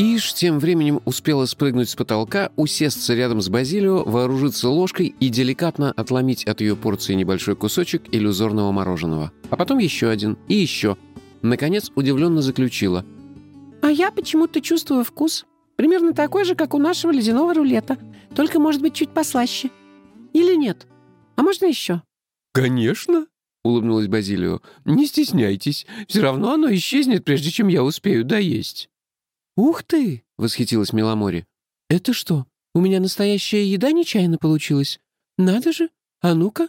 Иш тем временем успела спрыгнуть с потолка, усесться рядом с Базилио, вооружиться ложкой и деликатно отломить от ее порции небольшой кусочек иллюзорного мороженого. А потом еще один и еще. Наконец удивленно заключила. «А я почему-то чувствую вкус. Примерно такой же, как у нашего ледяного рулета. Только, может быть, чуть послаще. Или нет? А можно еще?» «Конечно», — улыбнулась Базилио. «Не стесняйтесь. Все равно оно исчезнет, прежде чем я успею доесть». «Ух ты!» — восхитилась Миломори. «Это что, у меня настоящая еда нечаянно получилась? Надо же! А ну-ка!»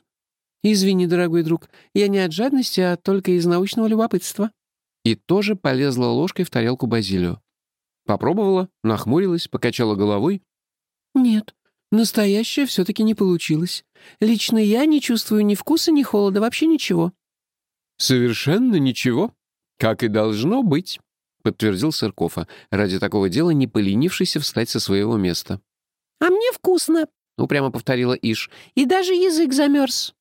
«Извини, дорогой друг, я не от жадности, а только из научного любопытства». И тоже полезла ложкой в тарелку Базилио. Попробовала, нахмурилась, покачала головой. «Нет, настоящее все-таки не получилось. Лично я не чувствую ни вкуса, ни холода, вообще ничего». «Совершенно ничего. Как и должно быть». — подтвердил Сыркова, ради такого дела не поленившийся встать со своего места. «А мне вкусно», — упрямо повторила Иш, — «и даже язык замерз».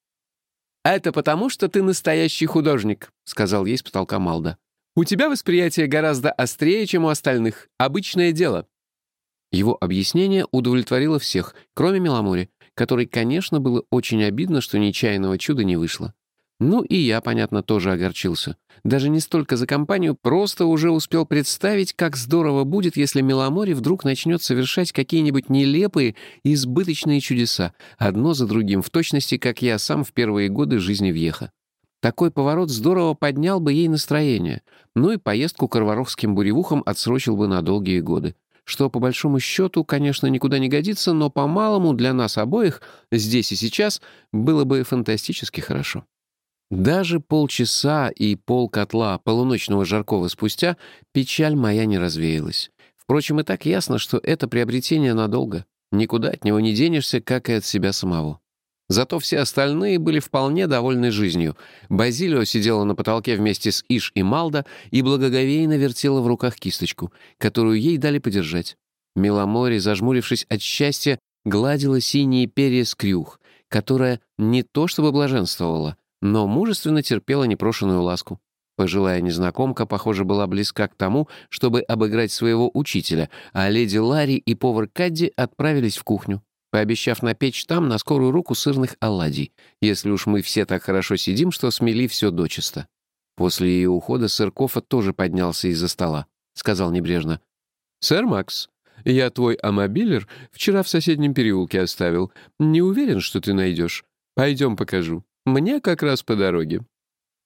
«Это потому, что ты настоящий художник», — сказал ей с потолка Малда. «У тебя восприятие гораздо острее, чем у остальных. Обычное дело». Его объяснение удовлетворило всех, кроме Меломори, которой, конечно, было очень обидно, что нечаянного чуда не вышло. Ну и я, понятно, тоже огорчился. Даже не столько за компанию, просто уже успел представить, как здорово будет, если Меломори вдруг начнет совершать какие-нибудь нелепые и избыточные чудеса, одно за другим, в точности, как я сам в первые годы жизни въеха. Такой поворот здорово поднял бы ей настроение, ну и поездку к Арваровским буревухам отсрочил бы на долгие годы. Что, по большому счету, конечно, никуда не годится, но по-малому для нас обоих, здесь и сейчас, было бы фантастически хорошо. Даже полчаса и пол котла полуночного жаркого спустя печаль моя не развеялась. Впрочем, и так ясно, что это приобретение надолго. Никуда от него не денешься, как и от себя самого. Зато все остальные были вполне довольны жизнью. Базилио сидела на потолке вместе с Иш и Малда и благоговейно вертела в руках кисточку, которую ей дали подержать. Миломори, зажмурившись от счастья, гладила синие перья скрюх, которая не то чтобы блаженствовала, но мужественно терпела непрошенную ласку. Пожилая незнакомка, похоже, была близка к тому, чтобы обыграть своего учителя, а леди Ларри и повар Кадди отправились в кухню, пообещав напечь там на скорую руку сырных оладий, если уж мы все так хорошо сидим, что смели все дочисто. После ее ухода Сыркова тоже поднялся из-за стола. Сказал небрежно. «Сэр Макс, я твой амобилер вчера в соседнем переулке оставил. Не уверен, что ты найдешь. Пойдем покажу». Мне как раз по дороге».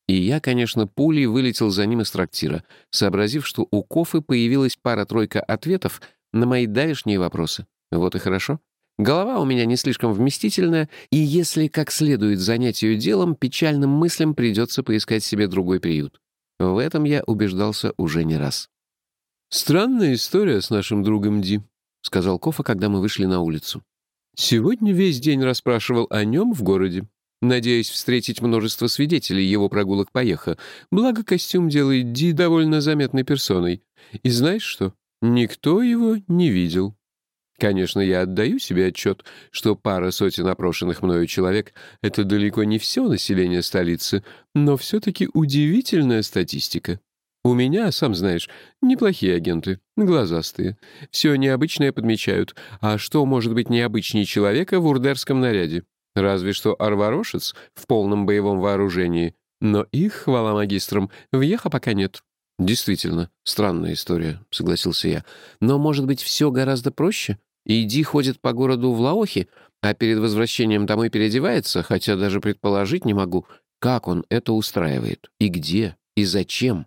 И я, конечно, пулей вылетел за ним из трактира, сообразив, что у Кофы появилась пара-тройка ответов на мои давешние вопросы. Вот и хорошо. Голова у меня не слишком вместительная, и если как следует занять ее делом, печальным мыслям придется поискать себе другой приют. В этом я убеждался уже не раз. «Странная история с нашим другом Ди», — сказал Кофа, когда мы вышли на улицу. «Сегодня весь день расспрашивал о нем в городе надеясь встретить множество свидетелей его прогулок по Ехо, благо костюм делает Ди довольно заметной персоной. И знаешь что? Никто его не видел. Конечно, я отдаю себе отчет, что пара сотен опрошенных мною человек — это далеко не все население столицы, но все-таки удивительная статистика. У меня, сам знаешь, неплохие агенты, глазастые. Все необычное подмечают. А что может быть необычнее человека в урдерском наряде? Разве что арварошец в полном боевом вооружении. Но их, хвала магистрам, въеха пока нет. «Действительно, странная история», — согласился я. «Но, может быть, все гораздо проще? Иди ходит по городу в Лаохе, а перед возвращением домой переодевается, хотя даже предположить не могу, как он это устраивает, и где, и зачем».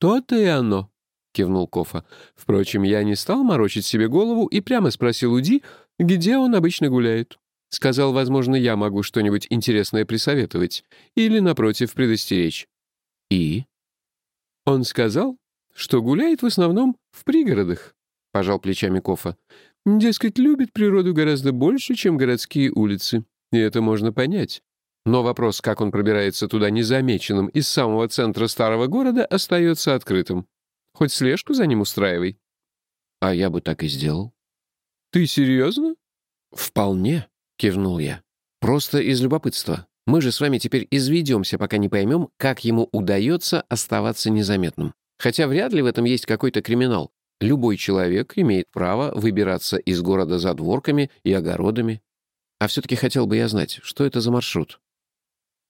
«То-то и оно», — кивнул Кофа. «Впрочем, я не стал морочить себе голову и прямо спросил у Ди, где он обычно гуляет. Сказал, возможно, я могу что-нибудь интересное присоветовать или, напротив, предостеречь. И? Он сказал, что гуляет в основном в пригородах, — пожал плечами Кофа. Дескать, любит природу гораздо больше, чем городские улицы. И это можно понять. Но вопрос, как он пробирается туда незамеченным из самого центра старого города, остается открытым. Хоть слежку за ним устраивай. А я бы так и сделал. Ты серьезно? Вполне кивнул я. «Просто из любопытства. Мы же с вами теперь изведемся, пока не поймем, как ему удается оставаться незаметным. Хотя вряд ли в этом есть какой-то криминал. Любой человек имеет право выбираться из города за дворками и огородами. А все-таки хотел бы я знать, что это за маршрут.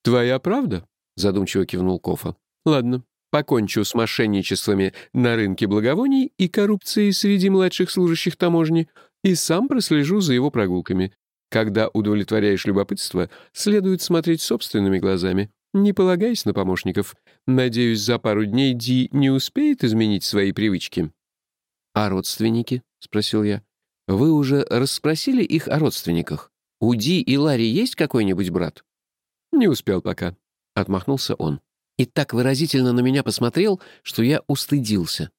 «Твоя правда?» — задумчиво кивнул Кофа. «Ладно, покончу с мошенничествами на рынке благовоний и коррупцией среди младших служащих таможни и сам прослежу за его прогулками. Когда удовлетворяешь любопытство, следует смотреть собственными глазами, не полагаясь на помощников. Надеюсь, за пару дней Ди не успеет изменить свои привычки». «А родственники?» — спросил я. «Вы уже расспросили их о родственниках? У Ди и Ларри есть какой-нибудь брат?» «Не успел пока», — отмахнулся он. И так выразительно на меня посмотрел, что я устыдился.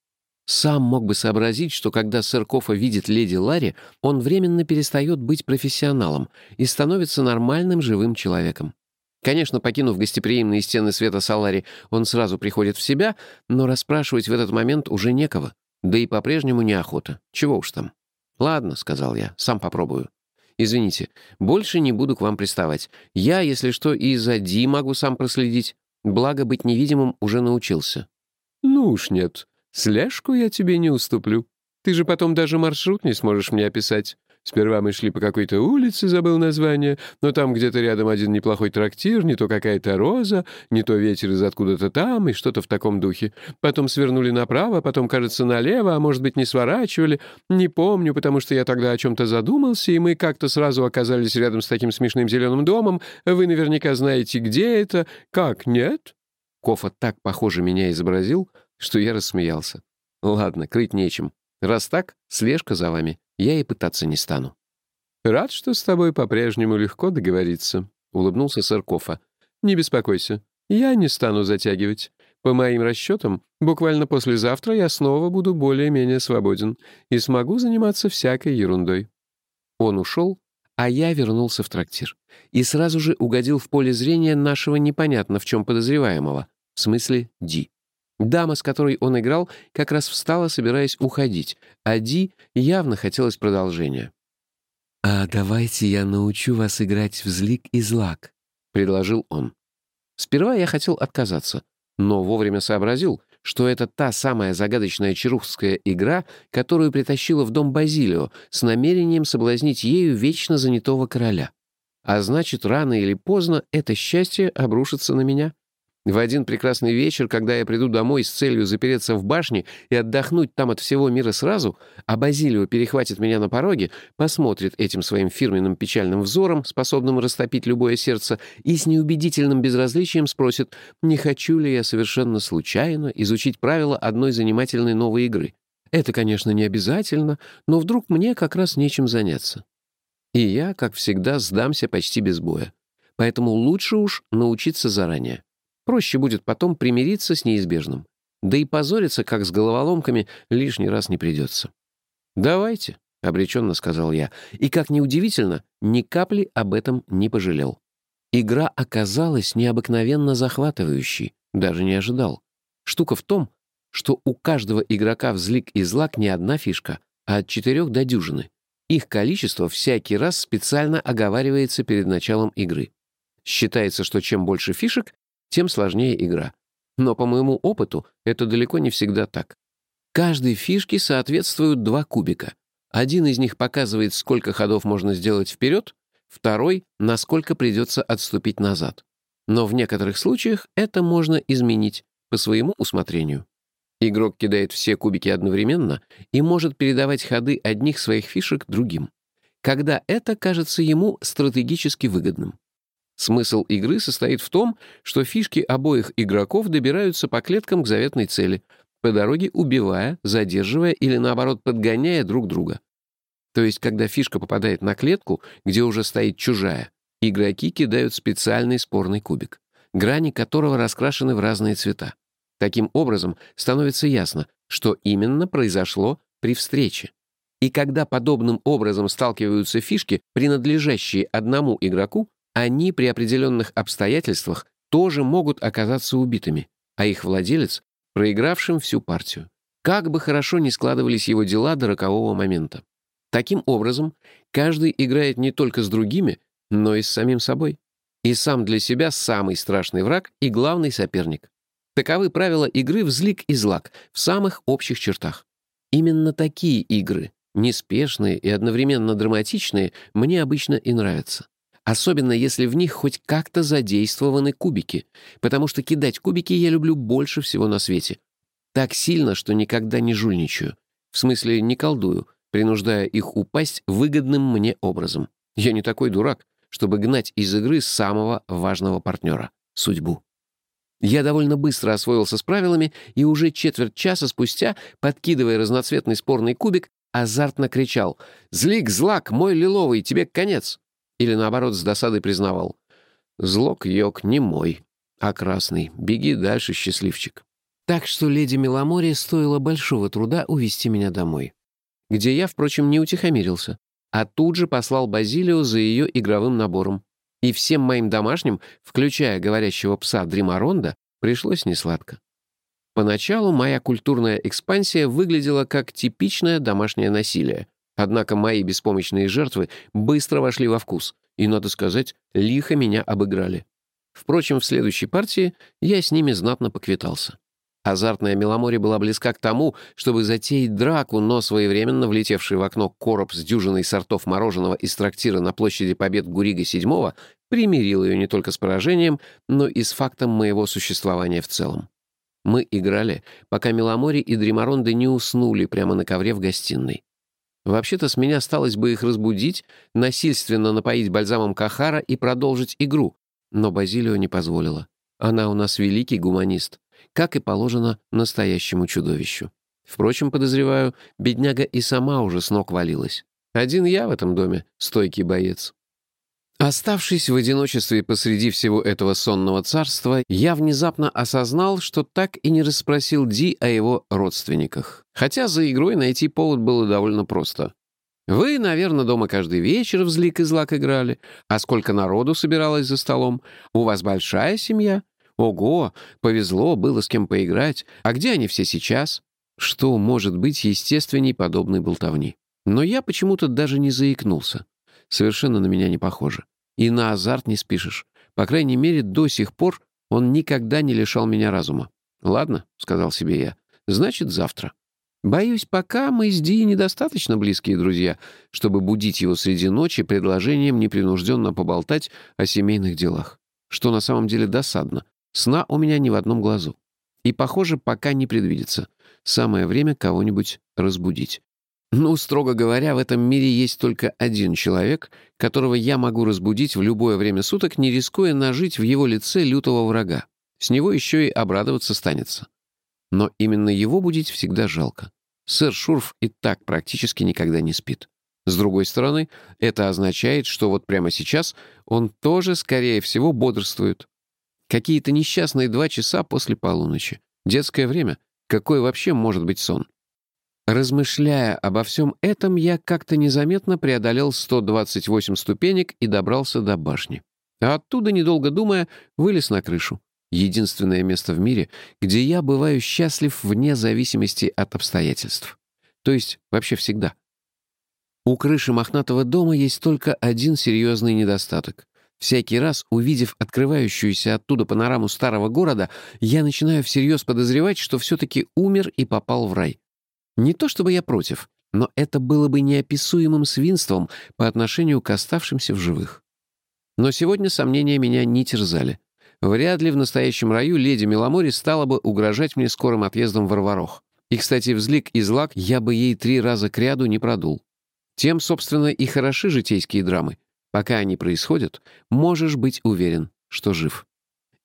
Сам мог бы сообразить, что когда сэр Кофа видит леди Ларри, он временно перестает быть профессионалом и становится нормальным живым человеком. Конечно, покинув гостеприимные стены света Салари, он сразу приходит в себя, но расспрашивать в этот момент уже некого. Да и по-прежнему неохота. Чего уж там. «Ладно», — сказал я, — «сам попробую». «Извините, больше не буду к вам приставать. Я, если что, и за Ди могу сам проследить. Благо, быть невидимым уже научился». «Ну уж нет. Слежку я тебе не уступлю. Ты же потом даже маршрут не сможешь мне описать. Сперва мы шли по какой-то улице, забыл название, но там где-то рядом один неплохой трактир, не то какая-то роза, не то ветер из откуда-то там и что-то в таком духе. Потом свернули направо, потом, кажется, налево, а может быть, не сворачивали. Не помню, потому что я тогда о чем-то задумался, и мы как-то сразу оказались рядом с таким смешным зеленым домом. Вы наверняка знаете, где это. Как, нет?» Кофа так похоже меня изобразил, что я рассмеялся. «Ладно, крыть нечем. Раз так, слежка за вами я и пытаться не стану». «Рад, что с тобой по-прежнему легко договориться», — улыбнулся Сыркофа. «Не беспокойся, я не стану затягивать. По моим расчетам, буквально послезавтра я снова буду более-менее свободен и смогу заниматься всякой ерундой». Он ушел, а я вернулся в трактир и сразу же угодил в поле зрения нашего непонятно в чем подозреваемого, в смысле Ди. Дама, с которой он играл, как раз встала, собираясь уходить, а Ди явно хотелось продолжения. «А давайте я научу вас играть в злик и злак», — предложил он. Сперва я хотел отказаться, но вовремя сообразил, что это та самая загадочная чарухская игра, которую притащила в дом Базилио с намерением соблазнить ею вечно занятого короля. А значит, рано или поздно это счастье обрушится на меня. В один прекрасный вечер, когда я приду домой с целью запереться в башне и отдохнуть там от всего мира сразу, а Базилио перехватит меня на пороге, посмотрит этим своим фирменным печальным взором, способным растопить любое сердце, и с неубедительным безразличием спросит, не хочу ли я совершенно случайно изучить правила одной занимательной новой игры. Это, конечно, не обязательно, но вдруг мне как раз нечем заняться. И я, как всегда, сдамся почти без боя. Поэтому лучше уж научиться заранее. Проще будет потом примириться с неизбежным. Да и позориться, как с головоломками, лишний раз не придется. «Давайте», — обреченно сказал я, и, как ни удивительно, ни капли об этом не пожалел. Игра оказалась необыкновенно захватывающей, даже не ожидал. Штука в том, что у каждого игрока в и злак не одна фишка, а от четырех до дюжины. Их количество всякий раз специально оговаривается перед началом игры. Считается, что чем больше фишек, тем сложнее игра. Но по моему опыту это далеко не всегда так. Каждой фишке соответствуют два кубика. Один из них показывает, сколько ходов можно сделать вперед, второй — насколько придется отступить назад. Но в некоторых случаях это можно изменить по своему усмотрению. Игрок кидает все кубики одновременно и может передавать ходы одних своих фишек другим, когда это кажется ему стратегически выгодным. Смысл игры состоит в том, что фишки обоих игроков добираются по клеткам к заветной цели, по дороге убивая, задерживая или, наоборот, подгоняя друг друга. То есть, когда фишка попадает на клетку, где уже стоит чужая, игроки кидают специальный спорный кубик, грани которого раскрашены в разные цвета. Таким образом, становится ясно, что именно произошло при встрече. И когда подобным образом сталкиваются фишки, принадлежащие одному игроку, они при определенных обстоятельствах тоже могут оказаться убитыми, а их владелец — проигравшим всю партию. Как бы хорошо ни складывались его дела до рокового момента. Таким образом, каждый играет не только с другими, но и с самим собой. И сам для себя самый страшный враг и главный соперник. Таковы правила игры в злик и злак в самых общих чертах. Именно такие игры, неспешные и одновременно драматичные, мне обычно и нравятся. Особенно если в них хоть как-то задействованы кубики, потому что кидать кубики я люблю больше всего на свете. Так сильно, что никогда не жульничаю. В смысле, не колдую, принуждая их упасть выгодным мне образом. Я не такой дурак, чтобы гнать из игры самого важного партнера — судьбу. Я довольно быстро освоился с правилами и уже четверть часа спустя, подкидывая разноцветный спорный кубик, азартно кричал «Злик, злак, мой лиловый, тебе конец!» Или наоборот, с досадой признавал «Злок, йог, не мой, а красный, беги дальше, счастливчик». Так что леди Меломорье стоило большого труда увести меня домой. Где я, впрочем, не утихомирился, а тут же послал Базилио за ее игровым набором. И всем моим домашним, включая говорящего пса Дримаронда, пришлось несладко. Поначалу моя культурная экспансия выглядела как типичное домашнее насилие. Однако мои беспомощные жертвы быстро вошли во вкус, и, надо сказать, лихо меня обыграли. Впрочем, в следующей партии я с ними знатно поквитался. Азартная Меломори была близка к тому, чтобы затеять драку, но своевременно влетевший в окно короб с дюжиной сортов мороженого из трактира на площади Побед Гурига VII примирил ее не только с поражением, но и с фактом моего существования в целом. Мы играли, пока Меломори и Дримаронды не уснули прямо на ковре в гостиной. Вообще-то с меня осталось бы их разбудить, насильственно напоить бальзамом Кахара и продолжить игру, но Базилио не позволила. Она у нас великий гуманист как и положено настоящему чудовищу. Впрочем, подозреваю, бедняга и сама уже с ног валилась. Один я в этом доме, стойкий боец. Оставшись в одиночестве посреди всего этого сонного царства, я внезапно осознал, что так и не расспросил Ди о его родственниках. Хотя за игрой найти повод было довольно просто. Вы, наверное, дома каждый вечер в злик и злак играли. А сколько народу собиралось за столом? У вас большая семья? Ого, повезло, было с кем поиграть. А где они все сейчас? Что может быть естественней подобной болтовни? Но я почему-то даже не заикнулся. Совершенно на меня не похоже. И на азарт не спишешь. По крайней мере, до сих пор он никогда не лишал меня разума. «Ладно», — сказал себе я, — «значит, завтра». Боюсь, пока мы с Ди недостаточно близкие друзья, чтобы будить его среди ночи предложением непринужденно поболтать о семейных делах. Что на самом деле досадно, Сна у меня ни в одном глазу. И, похоже, пока не предвидится. Самое время кого-нибудь разбудить. Ну, строго говоря, в этом мире есть только один человек, которого я могу разбудить в любое время суток, не рискуя нажить в его лице лютого врага. С него еще и обрадоваться станется. Но именно его будить всегда жалко. Сэр Шурф и так практически никогда не спит. С другой стороны, это означает, что вот прямо сейчас он тоже, скорее всего, бодрствует. Какие-то несчастные два часа после полуночи. Детское время. Какой вообще может быть сон? Размышляя обо всем этом, я как-то незаметно преодолел 128 ступенек и добрался до башни. А оттуда, недолго думая, вылез на крышу. Единственное место в мире, где я бываю счастлив вне зависимости от обстоятельств. То есть вообще всегда. У крыши мохнатого дома есть только один серьезный недостаток. Всякий раз, увидев открывающуюся оттуда панораму старого города, я начинаю всерьез подозревать, что все-таки умер и попал в рай. Не то чтобы я против, но это было бы неописуемым свинством по отношению к оставшимся в живых. Но сегодня сомнения меня не терзали. Вряд ли в настоящем раю леди Меломори стала бы угрожать мне скорым отъездом в Варварох. И, кстати, взлик и злак я бы ей три раза кряду не продул. Тем, собственно, и хороши житейские драмы. Пока они происходят, можешь быть уверен, что жив.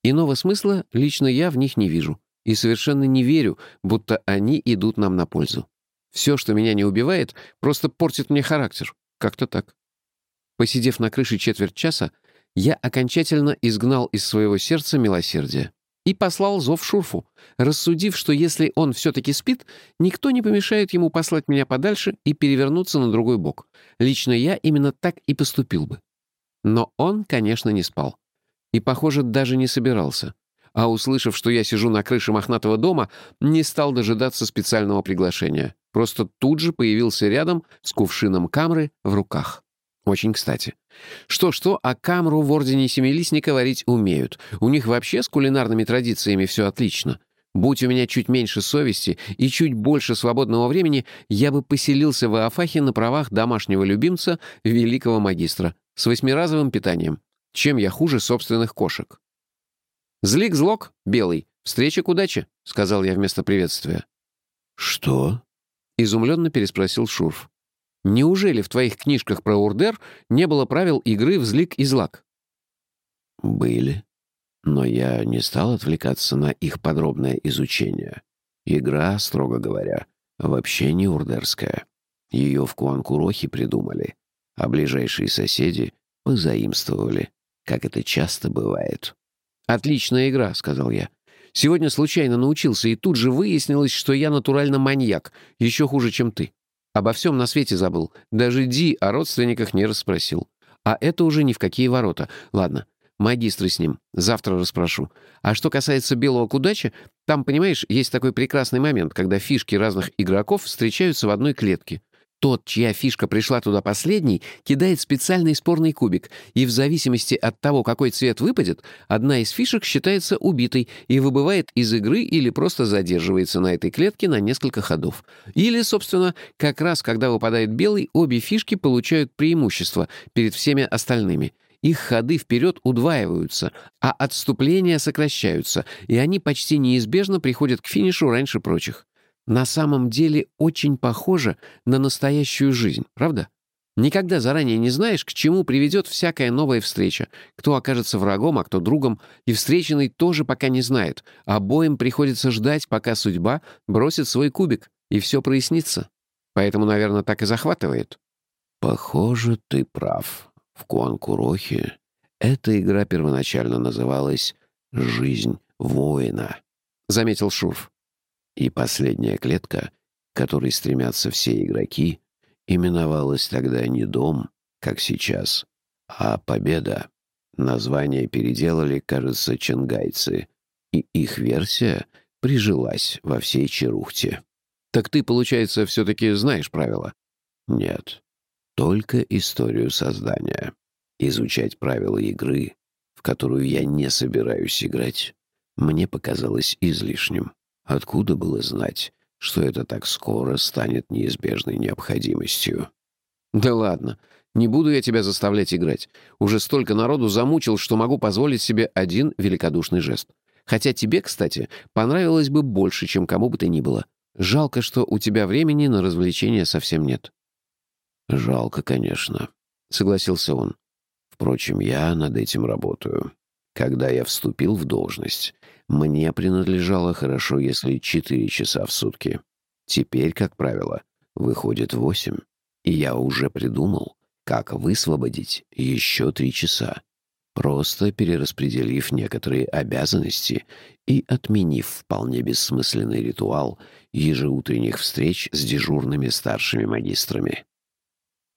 Иного смысла лично я в них не вижу. И совершенно не верю, будто они идут нам на пользу. Все, что меня не убивает, просто портит мне характер. Как-то так. Посидев на крыше четверть часа, я окончательно изгнал из своего сердца милосердие и послал зов Шурфу, рассудив, что если он все-таки спит, никто не помешает ему послать меня подальше и перевернуться на другой бок. Лично я именно так и поступил бы. Но он, конечно, не спал. И, похоже, даже не собирался. А услышав, что я сижу на крыше мохнатого дома, не стал дожидаться специального приглашения. Просто тут же появился рядом с кувшином камры в руках. Очень кстати. Что-что, а камру в Ордене Семилистника варить умеют. У них вообще с кулинарными традициями все отлично. Будь у меня чуть меньше совести и чуть больше свободного времени, я бы поселился в Афахе на правах домашнего любимца великого магистра с восьмиразовым питанием. Чем я хуже собственных кошек? «Злик-злок, белый, встреча к удаче», — сказал я вместо приветствия. «Что?» — изумленно переспросил Шурф. «Неужели в твоих книжках про Урдер не было правил игры в злик и злак?» «Были», но я не стал отвлекаться на их подробное изучение. Игра, строго говоря, вообще не урдерская. Ее в Куанкурохе придумали, а ближайшие соседи позаимствовали, как это часто бывает. «Отличная игра», — сказал я. «Сегодня случайно научился, и тут же выяснилось, что я натурально маньяк, еще хуже, чем ты. Обо всем на свете забыл, даже Ди о родственниках не расспросил. А это уже ни в какие ворота. Ладно, Магистры с ним. Завтра расспрошу. А что касается белого кудача, там, понимаешь, есть такой прекрасный момент, когда фишки разных игроков встречаются в одной клетке. Тот, чья фишка пришла туда последней, кидает специальный спорный кубик, и в зависимости от того, какой цвет выпадет, одна из фишек считается убитой и выбывает из игры или просто задерживается на этой клетке на несколько ходов. Или, собственно, как раз когда выпадает белый, обе фишки получают преимущество перед всеми остальными — их ходы вперед удваиваются, а отступления сокращаются, и они почти неизбежно приходят к финишу раньше прочих. На самом деле очень похоже на настоящую жизнь, правда? Никогда заранее не знаешь, к чему приведет всякая новая встреча, кто окажется врагом, а кто другом, и встреченный тоже пока не знает. Обоим приходится ждать, пока судьба бросит свой кубик, и все прояснится. Поэтому, наверное, так и захватывает. «Похоже, ты прав», в Куанкурохе эта игра первоначально называлась «Жизнь воина», — заметил Шурф. И последняя клетка, к которой стремятся все игроки, именовалась тогда не «Дом», как сейчас, а «Победа». Название переделали, кажется, ченгайцы, и их версия прижилась во всей Черухте. «Так ты, получается, все-таки знаешь правила?» «Нет только историю создания. Изучать правила игры, в которую я не собираюсь играть, мне показалось излишним. Откуда было знать, что это так скоро станет неизбежной необходимостью? «Да ладно, не буду я тебя заставлять играть. Уже столько народу замучил, что могу позволить себе один великодушный жест. Хотя тебе, кстати, понравилось бы больше, чем кому бы то ни было. Жалко, что у тебя времени на развлечения совсем нет». «Жалко, конечно», — согласился он. «Впрочем, я над этим работаю. Когда я вступил в должность, мне принадлежало хорошо, если четыре часа в сутки. Теперь, как правило, выходит восемь. И я уже придумал, как высвободить еще три часа, просто перераспределив некоторые обязанности и отменив вполне бессмысленный ритуал ежеутренних встреч с дежурными старшими магистрами.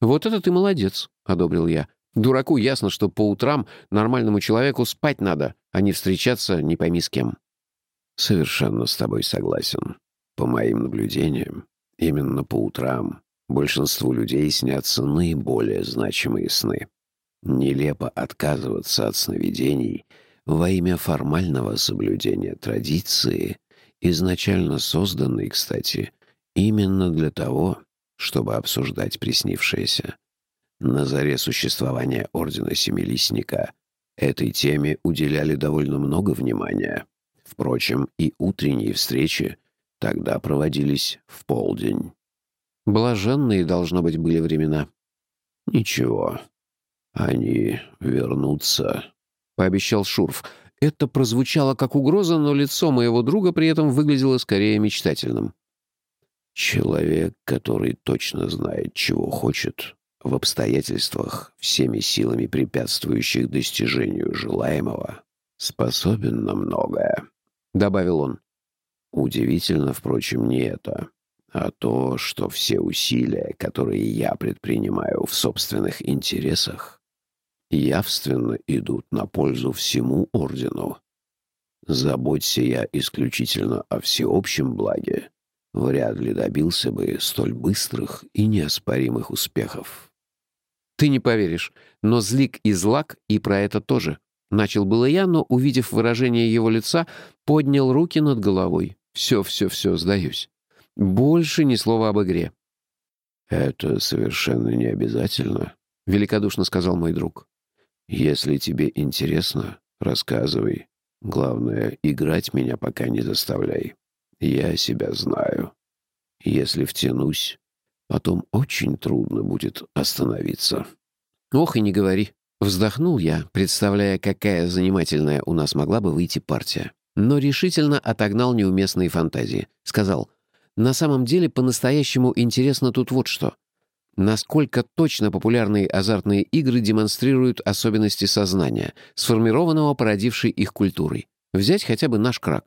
«Вот это ты молодец», — одобрил я. «Дураку ясно, что по утрам нормальному человеку спать надо, а не встречаться не пойми с кем». «Совершенно с тобой согласен. По моим наблюдениям, именно по утрам большинству людей снятся наиболее значимые сны. Нелепо отказываться от сновидений во имя формального соблюдения традиции, изначально созданной, кстати, именно для того, чтобы обсуждать приснившееся. На заре существования Ордена Семилистника этой теме уделяли довольно много внимания. Впрочем, и утренние встречи тогда проводились в полдень. Блаженные, должно быть, были времена. «Ничего, они вернутся», — пообещал Шурф. Это прозвучало как угроза, но лицо моего друга при этом выглядело скорее мечтательным. Человек, который точно знает, чего хочет, в обстоятельствах, всеми силами препятствующих достижению желаемого, способен на многое, — добавил он. Удивительно, впрочем, не это, а то, что все усилия, которые я предпринимаю в собственных интересах, явственно идут на пользу всему Ордену. Заботься я исключительно о всеобщем благе, вряд ли добился бы столь быстрых и неоспоримых успехов. Ты не поверишь, но Злик и Злак и про это тоже. Начал было я, но, увидев выражение его лица, поднял руки над головой. Все, все, все, сдаюсь. Больше ни слова об игре. «Это совершенно не обязательно», — великодушно сказал мой друг. «Если тебе интересно, рассказывай. Главное, играть меня пока не заставляй. Я себя знаю. Если втянусь, потом очень трудно будет остановиться». «Ох и не говори», Вздохнул я, представляя, какая занимательная у нас могла бы выйти партия. Но решительно отогнал неуместные фантазии. Сказал, на самом деле по-настоящему интересно тут вот что. Насколько точно популярные азартные игры демонстрируют особенности сознания, сформированного породившей их культурой. Взять хотя бы наш крак.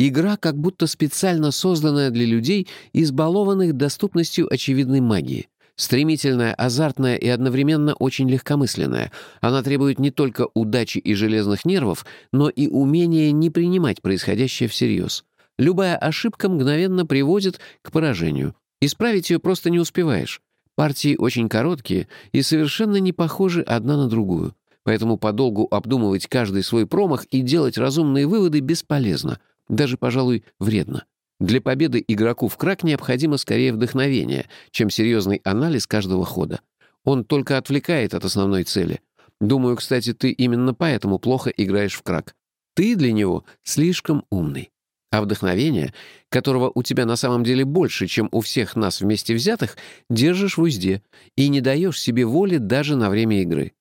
Игра как будто специально созданная для людей, избалованных доступностью очевидной магии. Стремительная, азартная и одновременно очень легкомысленная. Она требует не только удачи и железных нервов, но и умения не принимать происходящее всерьез. Любая ошибка мгновенно приводит к поражению. Исправить ее просто не успеваешь. Партии очень короткие и совершенно не похожи одна на другую. Поэтому подолгу обдумывать каждый свой промах и делать разумные выводы бесполезно. Даже, пожалуй, вредно. Для победы игроку в крак необходимо скорее вдохновение, чем серьезный анализ каждого хода. Он только отвлекает от основной цели. Думаю, кстати, ты именно поэтому плохо играешь в крак. Ты для него слишком умный. А вдохновение, которого у тебя на самом деле больше, чем у всех нас вместе взятых, держишь в узде и не даешь себе воли даже на время игры.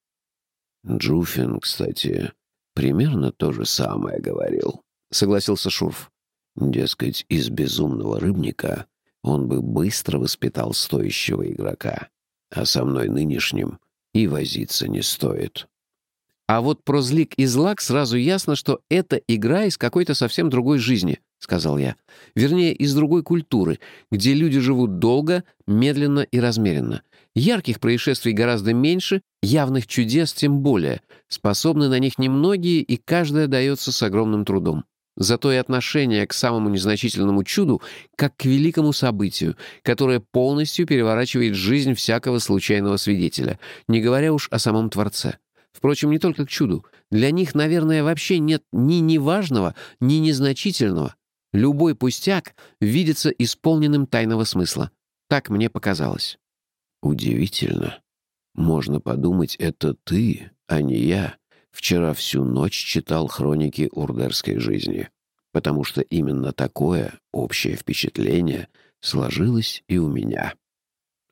Джуфин, кстати, примерно то же самое говорил, — согласился Шурф. Дескать, из безумного рыбника он бы быстро воспитал стоящего игрока, а со мной нынешним и возиться не стоит. «А вот про злик и злак сразу ясно, что это игра из какой-то совсем другой жизни», — сказал я. «Вернее, из другой культуры, где люди живут долго, медленно и размеренно. Ярких происшествий гораздо меньше, явных чудес тем более. Способны на них немногие, и каждое дается с огромным трудом. Зато и отношение к самому незначительному чуду как к великому событию, которое полностью переворачивает жизнь всякого случайного свидетеля, не говоря уж о самом Творце. Впрочем, не только к чуду. Для них, наверное, вообще нет ни неважного, ни незначительного. Любой пустяк видится исполненным тайного смысла. Так мне показалось. Удивительно. Можно подумать, это ты, а не я, Вчера всю ночь читал хроники урдерской жизни, потому что именно такое общее впечатление сложилось и у меня.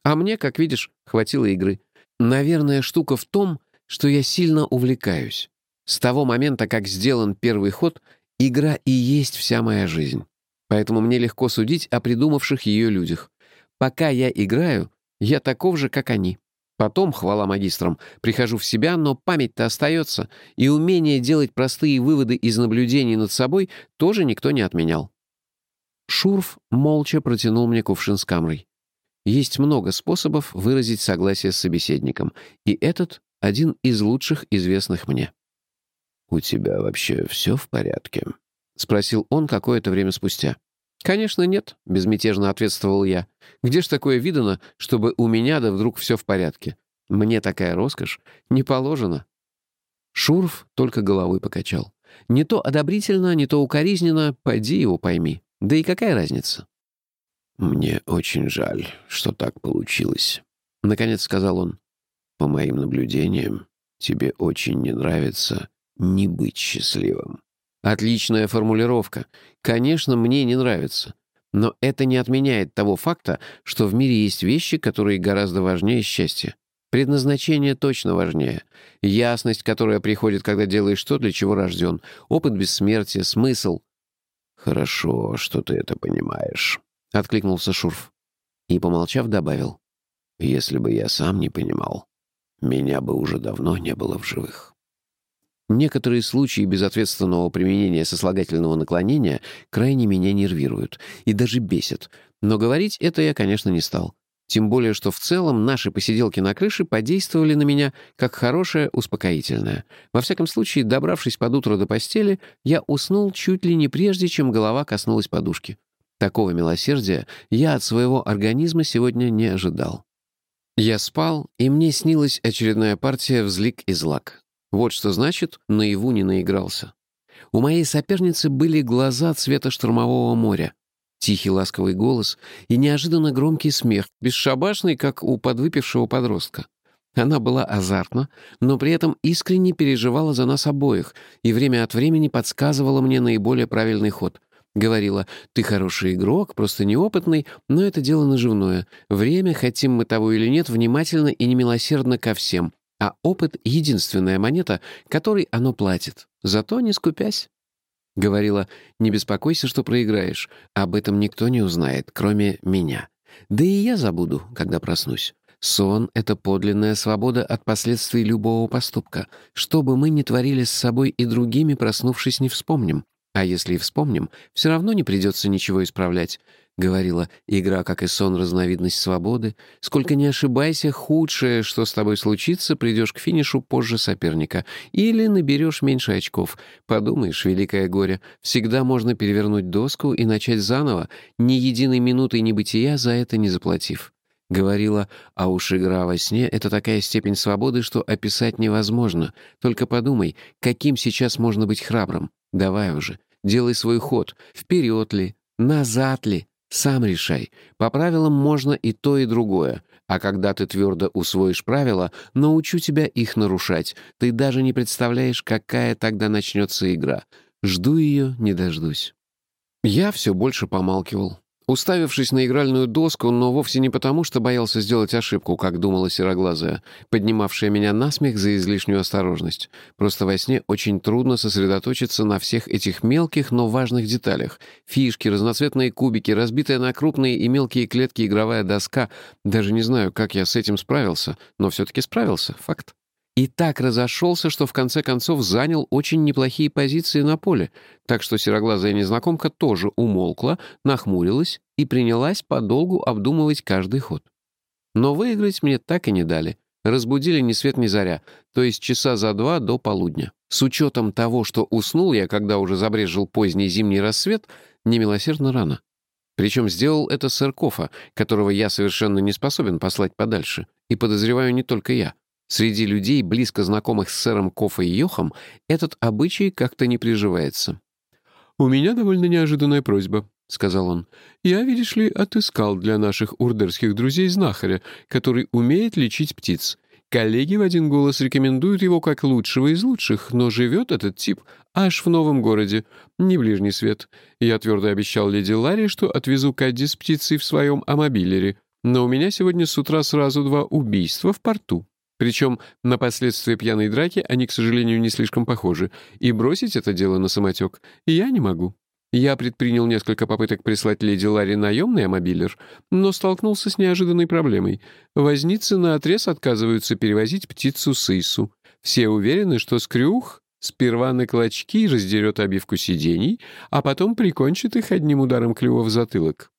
А мне, как видишь, хватило игры. Наверное, штука в том, что я сильно увлекаюсь. С того момента, как сделан первый ход, игра и есть вся моя жизнь. Поэтому мне легко судить о придумавших ее людях. Пока я играю, я таков же, как они. Потом, хвала магистрам, прихожу в себя, но память-то остается, и умение делать простые выводы из наблюдений над собой тоже никто не отменял. Шурф молча протянул мне кувшин с камрой. Есть много способов выразить согласие с собеседником, и этот — один из лучших известных мне. «У тебя вообще все в порядке?» — спросил он какое-то время спустя. «Конечно, нет», — безмятежно ответствовал я. «Где ж такое видано, чтобы у меня да вдруг все в порядке? Мне такая роскошь не положена». Шурф только головой покачал. Не то одобрительно, не то укоризненно, пойди его пойми. Да и какая разница? «Мне очень жаль, что так получилось», — наконец сказал он. «По моим наблюдениям, тебе очень не нравится не быть счастливым». Отличная формулировка. Конечно, мне не нравится. Но это не отменяет того факта, что в мире есть вещи, которые гораздо важнее счастья. Предназначение точно важнее. Ясность, которая приходит, когда делаешь то, для чего рожден. Опыт бессмертия, смысл. «Хорошо, что ты это понимаешь», — откликнулся Шурф. И, помолчав, добавил. «Если бы я сам не понимал, меня бы уже давно не было в живых». Некоторые случаи безответственного применения сослагательного наклонения крайне меня нервируют и даже бесят. Но говорить это я, конечно, не стал. Тем более, что в целом наши посиделки на крыше подействовали на меня как хорошее успокоительное. Во всяком случае, добравшись под утро до постели, я уснул чуть ли не прежде, чем голова коснулась подушки. Такого милосердия я от своего организма сегодня не ожидал. Я спал, и мне снилась очередная партия взлик и злак. Вот что значит «наяву не наигрался». У моей соперницы были глаза цвета штормового моря, тихий ласковый голос и неожиданно громкий смех, бесшабашный, как у подвыпившего подростка. Она была азартна, но при этом искренне переживала за нас обоих и время от времени подсказывала мне наиболее правильный ход. Говорила, ты хороший игрок, просто неопытный, но это дело наживное. Время, хотим мы того или нет, внимательно и немилосердно ко всем. А опыт — единственная монета, которой оно платит. Зато не скупясь. Говорила, не беспокойся, что проиграешь. Об этом никто не узнает, кроме меня. Да и я забуду, когда проснусь. Сон — это подлинная свобода от последствий любого поступка. Что бы мы ни творили с собой и другими, проснувшись, не вспомним. А если и вспомним, все равно не придется ничего исправлять. Говорила, игра, как и сон, разновидность свободы. Сколько не ошибайся, худшее, что с тобой случится, придешь к финишу позже соперника. Или наберешь меньше очков. Подумаешь, великое горе. Всегда можно перевернуть доску и начать заново, ни единой минуты небытия за это не заплатив. Говорила, а уж игра во сне — это такая степень свободы, что описать невозможно. Только подумай, каким сейчас можно быть храбрым. Давай уже, Делай свой ход. Вперед ли? Назад ли? Сам решай. По правилам можно и то, и другое. А когда ты твердо усвоишь правила, научу тебя их нарушать. Ты даже не представляешь, какая тогда начнется игра. Жду ее, не дождусь. Я все больше помалкивал уставившись на игральную доску, но вовсе не потому, что боялся сделать ошибку, как думала сероглазая, поднимавшая меня на смех за излишнюю осторожность. Просто во сне очень трудно сосредоточиться на всех этих мелких, но важных деталях. Фишки, разноцветные кубики, разбитая на крупные и мелкие клетки игровая доска. Даже не знаю, как я с этим справился, но все-таки справился. Факт и так разошелся, что в конце концов занял очень неплохие позиции на поле, так что сероглазая незнакомка тоже умолкла, нахмурилась и принялась подолгу обдумывать каждый ход. Но выиграть мне так и не дали. Разбудили ни свет ни заря, то есть часа за два до полудня. С учетом того, что уснул я, когда уже забрежил поздний зимний рассвет, немилосердно рано. Причем сделал это сэр Кофа, которого я совершенно не способен послать подальше. И подозреваю не только я — Среди людей, близко знакомых с сэром Кофа и Йохом, этот обычай как-то не приживается. «У меня довольно неожиданная просьба», — сказал он. «Я, видишь ли, отыскал для наших урдерских друзей знахаря, который умеет лечить птиц. Коллеги в один голос рекомендуют его как лучшего из лучших, но живет этот тип аж в новом городе, не ближний свет. Я твердо обещал леди Ларри, что отвезу Кадди с птицей в своем амобилере, но у меня сегодня с утра сразу два убийства в порту». Причем на последствия пьяной драки они, к сожалению, не слишком похожи, и бросить это дело на самотек я не могу. Я предпринял несколько попыток прислать леди Ларри наемный мобилер, но столкнулся с неожиданной проблемой. Возницы наотрез отказываются перевозить птицу Сысу. Все уверены, что Скрюх сперва на клочки раздерет обивку сидений, а потом прикончит их одним ударом клюва в затылок.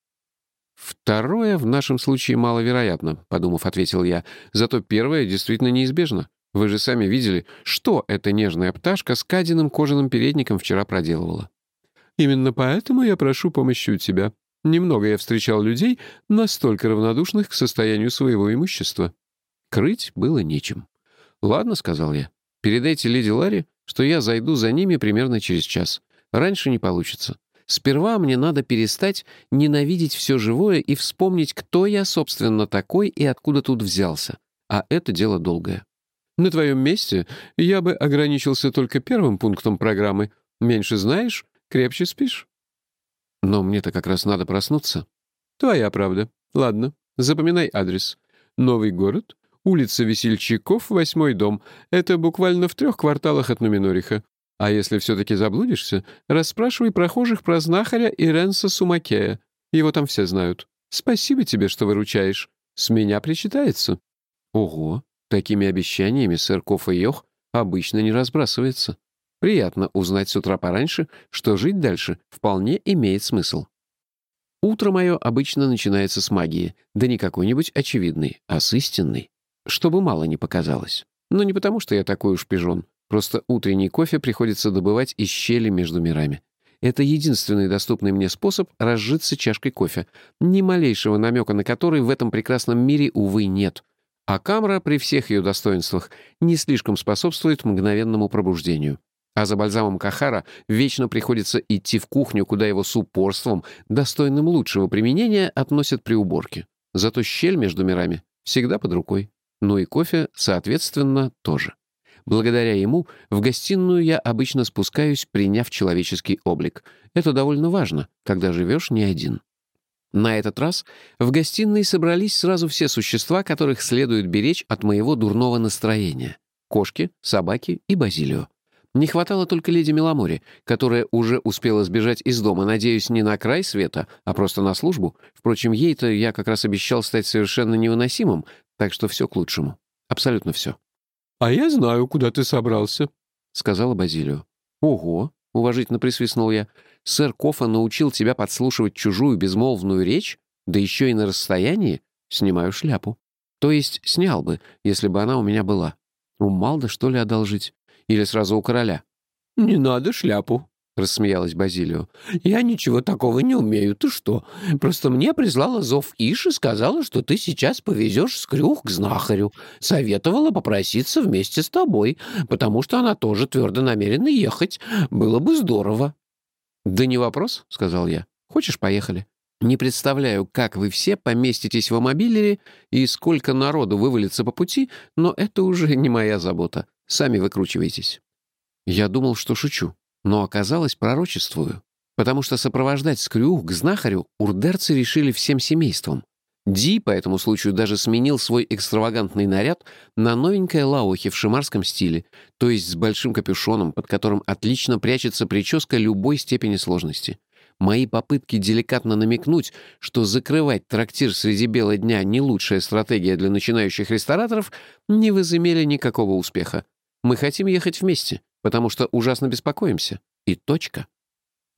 «Второе в нашем случае маловероятно», — подумав, ответил я. «Зато первое действительно неизбежно. Вы же сами видели, что эта нежная пташка с кадиным кожаным передником вчера проделывала». «Именно поэтому я прошу помощи у тебя. Немного я встречал людей, настолько равнодушных к состоянию своего имущества». Крыть было нечем. «Ладно», — сказал я. «Передайте леди Ларри, что я зайду за ними примерно через час. Раньше не получится. Сперва мне надо перестать ненавидеть все живое и вспомнить, кто я, собственно, такой и откуда тут взялся. А это дело долгое. На твоем месте я бы ограничился только первым пунктом программы. Меньше знаешь, крепче спишь. Но мне-то как раз надо проснуться. Твоя правда. Ладно, запоминай адрес. Новый город, улица Весельчаков, восьмой дом. Это буквально в трех кварталах от Нуминориха. А если все-таки заблудишься, расспрашивай прохожих про знахаря Иренса Сумакея. Его там все знают. Спасибо тебе, что выручаешь. С меня причитается». «Ого, такими обещаниями сэр Кофа Йох обычно не разбрасывается. Приятно узнать с утра пораньше, что жить дальше вполне имеет смысл». Утро мое обычно начинается с магии, да не какой-нибудь очевидной, а с истинной. Чтобы мало не показалось. Но не потому, что я такой уж пижон, Просто утренний кофе приходится добывать из щели между мирами. Это единственный доступный мне способ разжиться чашкой кофе, ни малейшего намека на который в этом прекрасном мире, увы, нет. А камера при всех ее достоинствах не слишком способствует мгновенному пробуждению. А за бальзамом Кахара вечно приходится идти в кухню, куда его с упорством, достойным лучшего применения, относят при уборке. Зато щель между мирами всегда под рукой. Ну и кофе, соответственно, тоже. Благодаря ему в гостиную я обычно спускаюсь, приняв человеческий облик. Это довольно важно, когда живешь не один. На этот раз в гостиной собрались сразу все существа, которых следует беречь от моего дурного настроения. Кошки, собаки и Базилио. Не хватало только леди Меломори, которая уже успела сбежать из дома, надеюсь, не на край света, а просто на службу. Впрочем, ей-то я как раз обещал стать совершенно невыносимым, так что все к лучшему. Абсолютно все. «А я знаю, куда ты собрался», — сказала Базилио. «Ого!» — уважительно присвистнул я. «Сэр Кофа научил тебя подслушивать чужую безмолвную речь? Да еще и на расстоянии? Снимаю шляпу. То есть снял бы, если бы она у меня была. У Малда, что ли, одолжить? Или сразу у короля?» «Не надо шляпу», — рассмеялась Базилио. «Я ничего такого не умею. Ты что? Просто мне прислала зов Иш и сказала, что ты сейчас повезешь скрюх к знахарю. Советовала попроситься вместе с тобой, потому что она тоже твердо намерена ехать. Было бы здорово». «Да не вопрос», — сказал я. «Хочешь, поехали?» Не представляю, как вы все поместитесь в мобилере и сколько народу вывалится по пути, но это уже не моя забота. Сами выкручивайтесь. Я думал, что шучу но оказалось пророчествую, потому что сопровождать Скрюх к знахарю урдерцы решили всем семейством. Ди по этому случаю даже сменил свой экстравагантный наряд на новенькое лаухи в шимарском стиле, то есть с большим капюшоном, под которым отлично прячется прическа любой степени сложности. Мои попытки деликатно намекнуть, что закрывать трактир среди бела дня не лучшая стратегия для начинающих рестораторов, не возымели никакого успеха. Мы хотим ехать вместе потому что ужасно беспокоимся. И точка.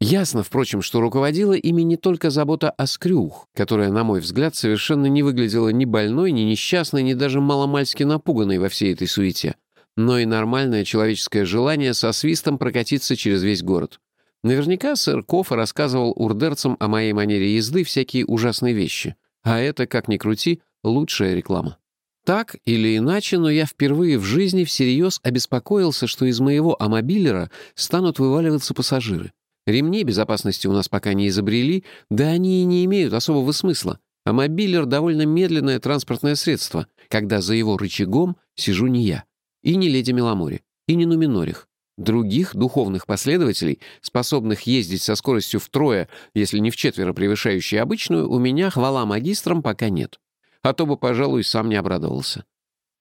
Ясно, впрочем, что руководила ими не только забота о скрюх, которая, на мой взгляд, совершенно не выглядела ни больной, ни несчастной, ни даже маломальски напуганной во всей этой суете, но и нормальное человеческое желание со свистом прокатиться через весь город. Наверняка сэр Кофа рассказывал урдерцам о моей манере езды всякие ужасные вещи, а это, как ни крути, лучшая реклама. Так или иначе, но я впервые в жизни всерьез обеспокоился, что из моего амобилера станут вываливаться пассажиры. Ремней безопасности у нас пока не изобрели, да они и не имеют особого смысла. Амобилер — довольно медленное транспортное средство, когда за его рычагом сижу не я, и не леди Меломори, и не Нуминорих. Других духовных последователей, способных ездить со скоростью втрое, если не в четверо превышающей обычную, у меня, хвала магистрам, пока нет а то бы, пожалуй, сам не обрадовался.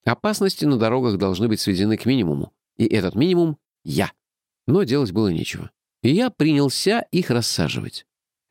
Опасности на дорогах должны быть сведены к минимуму, и этот минимум — я. Но делать было нечего. И я принялся их рассаживать.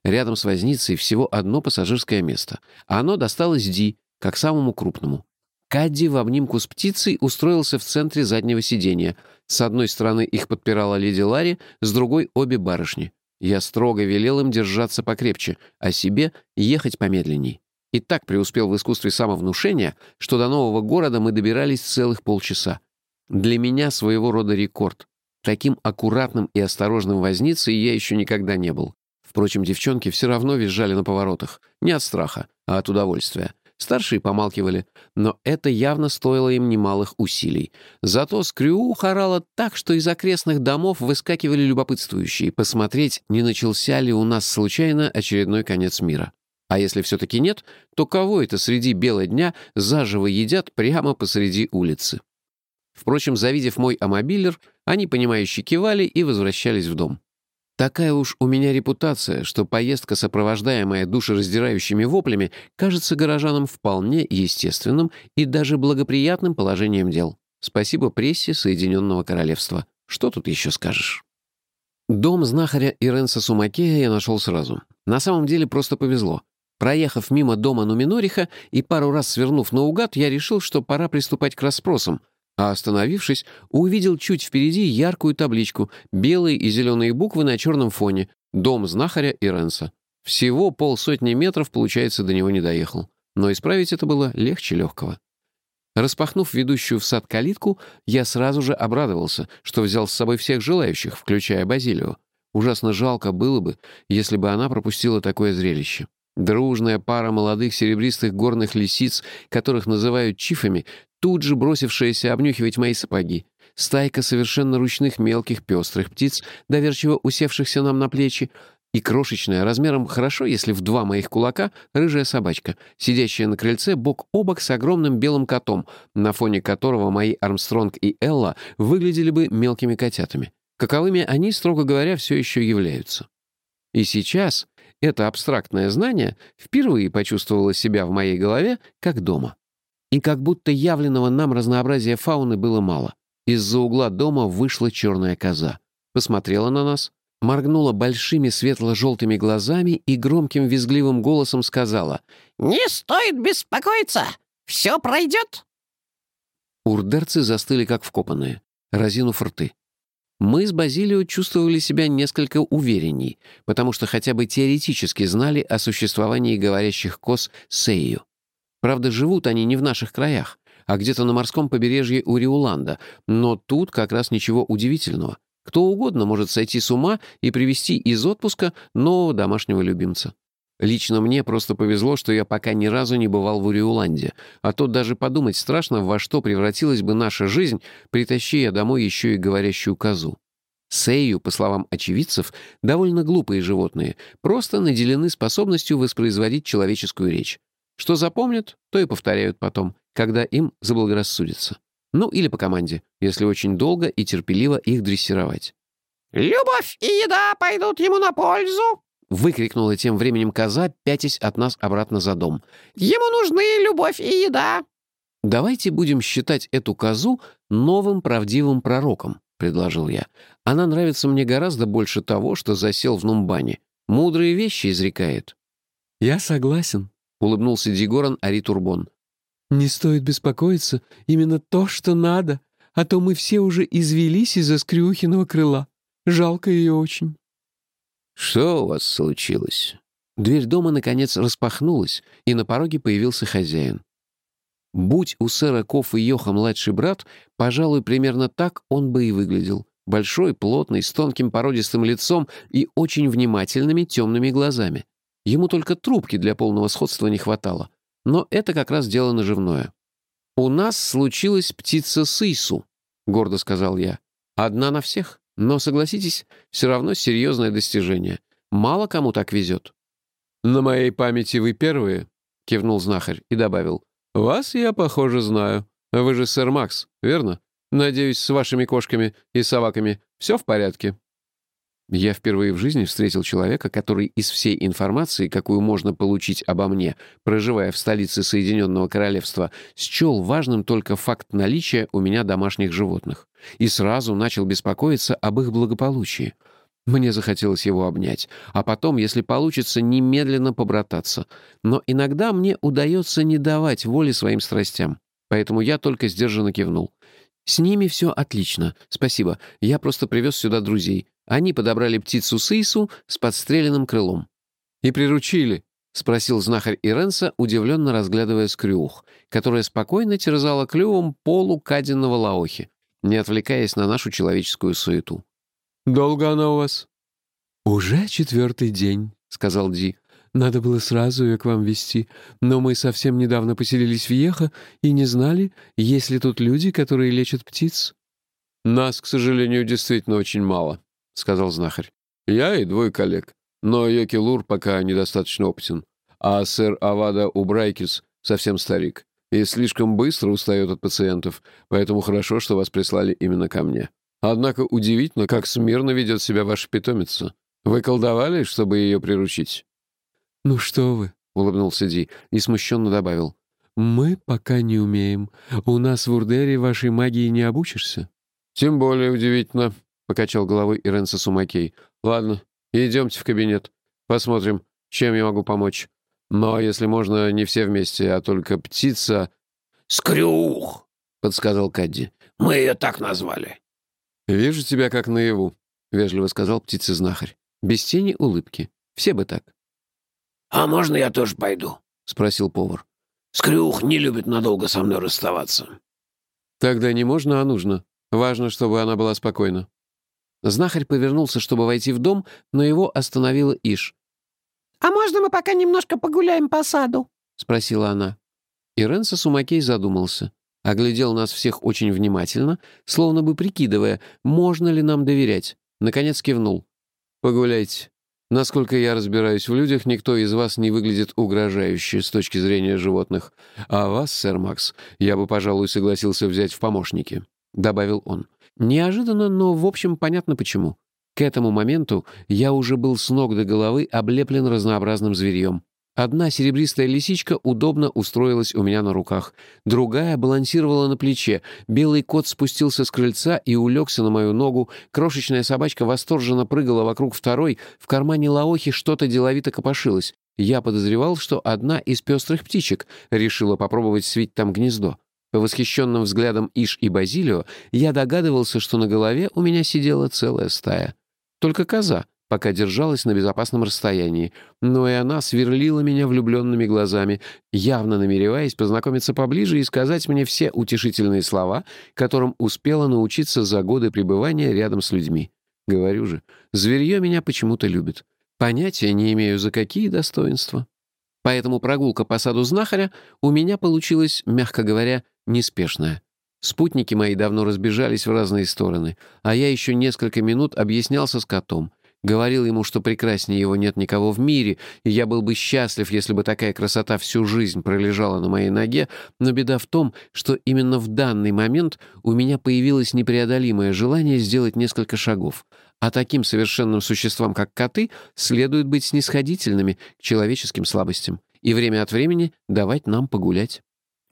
Рядом с возницей всего одно пассажирское место, оно досталось Ди, как самому крупному. Кадди в обнимку с птицей устроился в центре заднего сиденья. С одной стороны их подпирала леди Ларри, с другой — обе барышни. Я строго велел им держаться покрепче, а себе ехать помедленней и так преуспел в искусстве самовнушения, что до нового города мы добирались целых полчаса. Для меня своего рода рекорд. Таким аккуратным и осторожным возницей я еще никогда не был. Впрочем, девчонки все равно визжали на поворотах. Не от страха, а от удовольствия. Старшие помалкивали, но это явно стоило им немалых усилий. Зато Скрю хорала так, что из окрестных домов выскакивали любопытствующие, посмотреть, не начался ли у нас случайно очередной конец мира. А если все-таки нет, то кого это среди бела дня заживо едят прямо посреди улицы? Впрочем, завидев мой амобилер, они, понимающе кивали и возвращались в дом. Такая уж у меня репутация, что поездка, сопровождаемая душераздирающими воплями, кажется горожанам вполне естественным и даже благоприятным положением дел. Спасибо прессе Соединенного Королевства. Что тут еще скажешь? Дом знахаря Иренса Сумакея я нашел сразу. На самом деле просто повезло. Проехав мимо дома Нуминориха и пару раз свернув наугад, я решил, что пора приступать к расспросам, а остановившись, увидел чуть впереди яркую табличку, белые и зеленые буквы на черном фоне «Дом знахаря Иренса». Всего полсотни метров, получается, до него не доехал. Но исправить это было легче легкого. Распахнув ведущую в сад калитку, я сразу же обрадовался, что взял с собой всех желающих, включая Базилио. Ужасно жалко было бы, если бы она пропустила такое зрелище. Дружная пара молодых серебристых горных лисиц, которых называют чифами, тут же бросившаяся обнюхивать мои сапоги. Стайка совершенно ручных мелких пестрых птиц, доверчиво усевшихся нам на плечи, и крошечная, размером хорошо, если в два моих кулака, рыжая собачка, сидящая на крыльце бок о бок с огромным белым котом, на фоне которого мои Армстронг и Элла выглядели бы мелкими котятами. Каковыми они, строго говоря, все еще являются. И сейчас это абстрактное знание впервые почувствовало себя в моей голове как дома. И как будто явленного нам разнообразия фауны было мало. Из-за угла дома вышла черная коза. Посмотрела на нас, моргнула большими светло-желтыми глазами и громким визгливым голосом сказала «Не стоит беспокоиться! Все пройдет!» Урдерцы застыли как вкопанные, разинув рты. Мы с Базилио чувствовали себя несколько уверенней, потому что хотя бы теоретически знали о существовании говорящих коз Сею. Правда, живут они не в наших краях, а где-то на морском побережье у Риуланда, но тут как раз ничего удивительного. Кто угодно может сойти с ума и привести из отпуска нового домашнего любимца. Лично мне просто повезло, что я пока ни разу не бывал в Уриуланде, а то даже подумать страшно, во что превратилась бы наша жизнь, притащи я домой еще и говорящую козу. Сею, по словам очевидцев, довольно глупые животные, просто наделены способностью воспроизводить человеческую речь. Что запомнят, то и повторяют потом, когда им заблагорассудится. Ну или по команде, если очень долго и терпеливо их дрессировать. «Любовь и еда пойдут ему на пользу», — выкрикнула тем временем коза, пятясь от нас обратно за дом. «Ему нужны любовь и еда!» «Давайте будем считать эту козу новым правдивым пророком», — предложил я. «Она нравится мне гораздо больше того, что засел в Нумбане. Мудрые вещи изрекает». «Я согласен», — улыбнулся Дигоран Аритурбон. «Не стоит беспокоиться, именно то, что надо, а то мы все уже извелись из-за скрюхиного крыла. Жалко ее очень». «Что у вас случилось?» Дверь дома, наконец, распахнулась, и на пороге появился хозяин. Будь у сэра Коф и Йоха младший брат, пожалуй, примерно так он бы и выглядел. Большой, плотный, с тонким породистым лицом и очень внимательными темными глазами. Ему только трубки для полного сходства не хватало. Но это как раз дело наживное. «У нас случилась птица Сысу», — гордо сказал я. «Одна на всех». Но, согласитесь, все равно серьезное достижение. Мало кому так везет. «На моей памяти вы первые», — кивнул знахарь и добавил. «Вас я, похоже, знаю. Вы же сэр Макс, верно? Надеюсь, с вашими кошками и собаками все в порядке?» Я впервые в жизни встретил человека, который из всей информации, какую можно получить обо мне, проживая в столице Соединенного Королевства, счел важным только факт наличия у меня домашних животных. И сразу начал беспокоиться об их благополучии. Мне захотелось его обнять, а потом, если получится, немедленно побрататься. Но иногда мне удается не давать воли своим страстям. Поэтому я только сдержанно кивнул. «С ними все отлично. Спасибо. Я просто привез сюда друзей. Они подобрали птицу Сысу с подстреленным крылом. «И приручили?» — спросил знахарь Иренса, удивленно разглядывая скрюх, которая спокойно терзала клювом полу каденного лаохи, не отвлекаясь на нашу человеческую суету. «Долго она у вас?» «Уже четвертый день», — сказал Ди. «Надо было сразу ее к вам вести, но мы совсем недавно поселились в Еха и не знали, есть ли тут люди, которые лечат птиц». «Нас, к сожалению, действительно очень мало», — сказал знахарь. «Я и двое коллег. Но Йоки Лур пока недостаточно опытен. А сэр Авада Убрайкис совсем старик и слишком быстро устает от пациентов, поэтому хорошо, что вас прислали именно ко мне. Однако удивительно, как смирно ведет себя ваша питомица. Вы колдовали, чтобы ее приручить?» «Ну что вы», — улыбнулся Ди и смущенно добавил. «Мы пока не умеем. У нас в Урдере вашей магии не обучишься». «Тем более удивительно», — покачал головой Иренса Сумакей. «Ладно, идемте в кабинет. Посмотрим, чем я могу помочь. Но, если можно, не все вместе, а только птица...» «Скрюх!» — подсказал Кадди. «Мы ее так назвали». «Вижу тебя как наяву», — вежливо сказал птица-знахарь. Без тени улыбки. Все бы так. «А можно я тоже пойду?» — спросил повар. «Скрюх не любит надолго со мной расставаться». «Тогда не можно, а нужно. Важно, чтобы она была спокойна». Знахарь повернулся, чтобы войти в дом, но его остановила Иш. «А можно мы пока немножко погуляем по саду?» — спросила она. И Ренса Сумакей задумался. Оглядел нас всех очень внимательно, словно бы прикидывая, можно ли нам доверять. Наконец кивнул. «Погуляйте. Насколько я разбираюсь в людях, никто из вас не выглядит угрожающе с точки зрения животных. А вас, сэр Макс, я бы, пожалуй, согласился взять в помощники», — добавил он. Неожиданно, но, в общем, понятно почему. К этому моменту я уже был с ног до головы облеплен разнообразным зверьем. Одна серебристая лисичка удобно устроилась у меня на руках, другая балансировала на плече, белый кот спустился с крыльца и улегся на мою ногу, крошечная собачка восторженно прыгала вокруг второй, в кармане лаохи что-то деловито копошилось. Я подозревал, что одна из пестрых птичек решила попробовать свить там гнездо. По восхищенным взглядам Иш и Базилио я догадывался, что на голове у меня сидела целая стая. Только коза — пока держалась на безопасном расстоянии, но и она сверлила меня влюбленными глазами, явно намереваясь познакомиться поближе и сказать мне все утешительные слова, которым успела научиться за годы пребывания рядом с людьми. Говорю же, зверье меня почему-то любит. Понятия не имею, за какие достоинства. Поэтому прогулка по саду знахаря у меня получилась, мягко говоря, неспешная. Спутники мои давно разбежались в разные стороны, а я еще несколько минут объяснялся с котом. Говорил ему, что прекраснее его нет никого в мире, и я был бы счастлив, если бы такая красота всю жизнь пролежала на моей ноге, но беда в том, что именно в данный момент у меня появилось непреодолимое желание сделать несколько шагов. А таким совершенным существам, как коты, следует быть снисходительными к человеческим слабостям и время от времени давать нам погулять.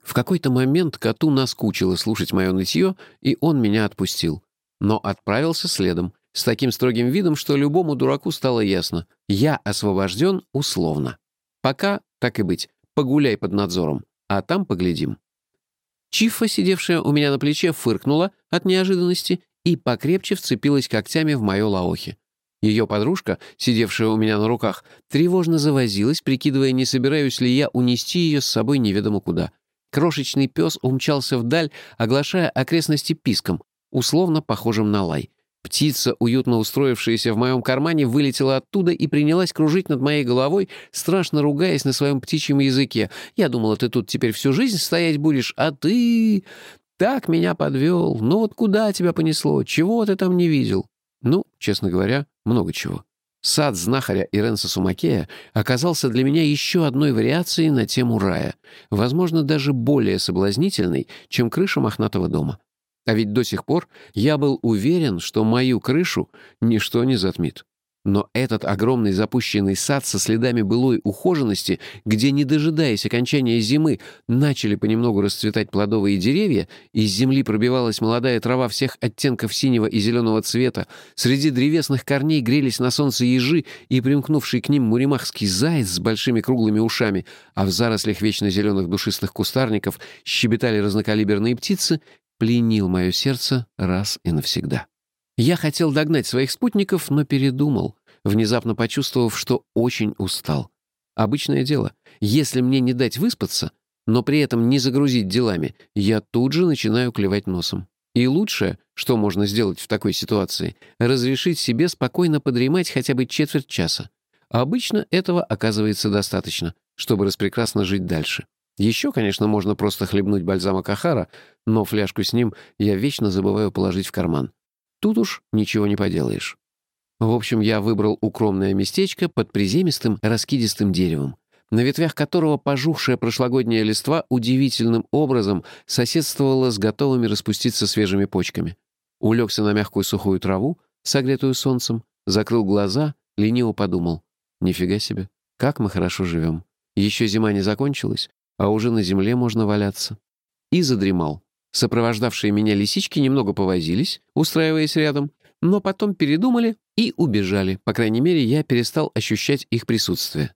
В какой-то момент коту наскучило слушать мое нытье, и он меня отпустил. Но отправился следом — с таким строгим видом, что любому дураку стало ясно. Я освобожден условно. Пока, так и быть, погуляй под надзором, а там поглядим. Чифа, сидевшая у меня на плече, фыркнула от неожиданности и покрепче вцепилась когтями в мое лаохи. Ее подружка, сидевшая у меня на руках, тревожно завозилась, прикидывая, не собираюсь ли я унести ее с собой неведомо куда. Крошечный пес умчался вдаль, оглашая окрестности писком, условно похожим на лай. Птица, уютно устроившаяся в моем кармане, вылетела оттуда и принялась кружить над моей головой, страшно ругаясь на своем птичьем языке. «Я думала, ты тут теперь всю жизнь стоять будешь, а ты...» «Так меня подвел. Ну вот куда тебя понесло? Чего ты там не видел?» Ну, честно говоря, много чего. Сад знахаря Иренса Сумакея оказался для меня еще одной вариацией на тему рая, возможно, даже более соблазнительной, чем крыша мохнатого дома. А ведь до сих пор я был уверен, что мою крышу ничто не затмит. Но этот огромный запущенный сад со следами былой ухоженности, где, не дожидаясь окончания зимы, начали понемногу расцветать плодовые деревья, из земли пробивалась молодая трава всех оттенков синего и зеленого цвета, среди древесных корней грелись на солнце ежи и примкнувший к ним муримахский заяц с большими круглыми ушами, а в зарослях вечно зеленых душистых кустарников щебетали разнокалиберные птицы, пленил мое сердце раз и навсегда. Я хотел догнать своих спутников, но передумал, внезапно почувствовав, что очень устал. Обычное дело, если мне не дать выспаться, но при этом не загрузить делами, я тут же начинаю клевать носом. И лучшее, что можно сделать в такой ситуации, разрешить себе спокойно подремать хотя бы четверть часа. обычно этого оказывается достаточно, чтобы распрекрасно жить дальше. Еще, конечно, можно просто хлебнуть бальзама Кахара, но фляжку с ним я вечно забываю положить в карман. Тут уж ничего не поделаешь. В общем, я выбрал укромное местечко под приземистым раскидистым деревом, на ветвях которого пожухшая прошлогодняя листва удивительным образом соседствовала с готовыми распуститься свежими почками. Улегся на мягкую сухую траву, согретую солнцем, закрыл глаза, лениво подумал. «Нифига себе, как мы хорошо живем. Еще зима не закончилась, а уже на земле можно валяться. И задремал. Сопровождавшие меня лисички немного повозились, устраиваясь рядом, но потом передумали и убежали. По крайней мере, я перестал ощущать их присутствие.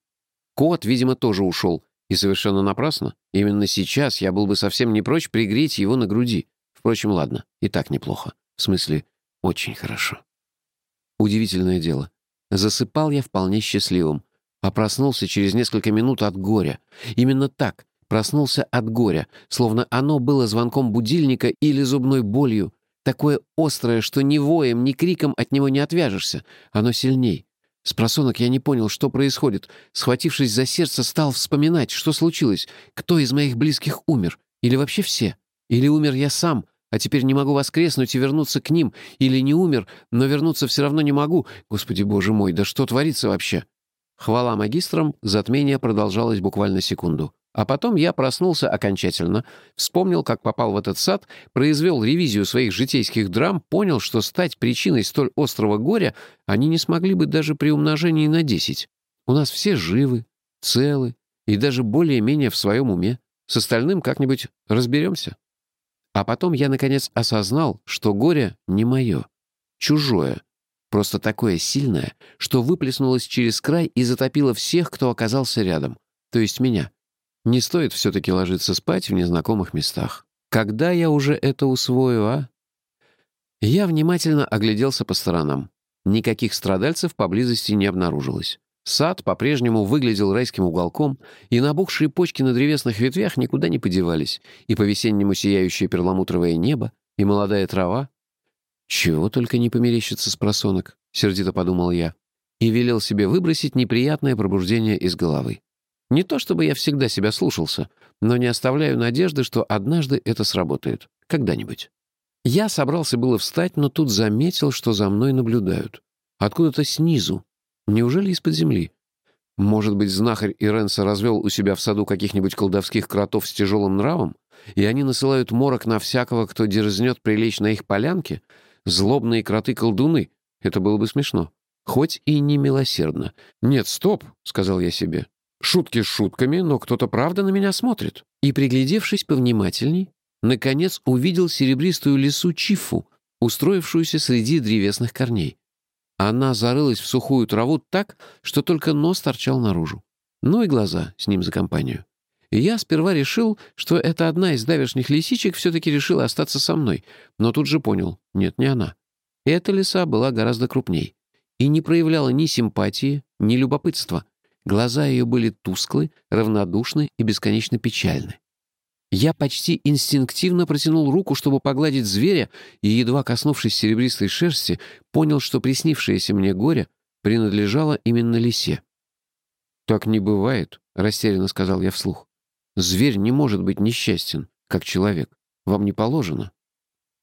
Кот, видимо, тоже ушел. И совершенно напрасно. Именно сейчас я был бы совсем не прочь пригреть его на груди. Впрочем, ладно, и так неплохо. В смысле, очень хорошо. Удивительное дело. Засыпал я вполне счастливым, а проснулся через несколько минут от горя. Именно так, Проснулся от горя, словно оно было звонком будильника или зубной болью, такое острое, что ни воем, ни криком от него не отвяжешься. Оно сильней. С просонок я не понял, что происходит. Схватившись за сердце, стал вспоминать, что случилось, кто из моих близких умер, или вообще все. Или умер я сам, а теперь не могу воскреснуть и вернуться к ним. Или не умер, но вернуться все равно не могу. Господи, боже мой, да что творится вообще? Хвала магистрам, затмение продолжалось буквально секунду. А потом я проснулся окончательно, вспомнил, как попал в этот сад, произвел ревизию своих житейских драм, понял, что стать причиной столь острого горя они не смогли бы даже при умножении на десять. У нас все живы, целы и даже более-менее в своем уме. С остальным как-нибудь разберемся. А потом я, наконец, осознал, что горе не мое, чужое, просто такое сильное, что выплеснулось через край и затопило всех, кто оказался рядом, то есть меня. Не стоит все-таки ложиться спать в незнакомых местах. Когда я уже это усвою, а? Я внимательно огляделся по сторонам. Никаких страдальцев поблизости не обнаружилось. Сад по-прежнему выглядел райским уголком, и набухшие почки на древесных ветвях никуда не подевались, и по-весеннему сияющее перламутровое небо, и молодая трава. «Чего только не померещится с просонок», — сердито подумал я, и велел себе выбросить неприятное пробуждение из головы. Не то чтобы я всегда себя слушался, но не оставляю надежды, что однажды это сработает. Когда-нибудь. Я собрался было встать, но тут заметил, что за мной наблюдают. Откуда-то снизу. Неужели из-под земли? Может быть, знахарь Иренса развел у себя в саду каких-нибудь колдовских кротов с тяжелым нравом, и они насылают морок на всякого, кто дерзнет прилечь на их полянке? Злобные кроты-колдуны. Это было бы смешно. Хоть и не милосердно. «Нет, стоп», — сказал я себе. Шутки шутками, но кто-то правда на меня смотрит. И, приглядевшись повнимательней, наконец увидел серебристую лису Чифу, устроившуюся среди древесных корней. Она зарылась в сухую траву так, что только нос торчал наружу. Ну и глаза с ним за компанию. Я сперва решил, что это одна из давешних лисичек все-таки решила остаться со мной, но тут же понял, нет, не она. Эта лиса была гораздо крупней и не проявляла ни симпатии, ни любопытства. Глаза ее были тусклы, равнодушны и бесконечно печальны. Я почти инстинктивно протянул руку, чтобы погладить зверя, и, едва коснувшись серебристой шерсти, понял, что приснившееся мне горе принадлежало именно лисе. «Так не бывает», — растерянно сказал я вслух. «Зверь не может быть несчастен, как человек. Вам не положено».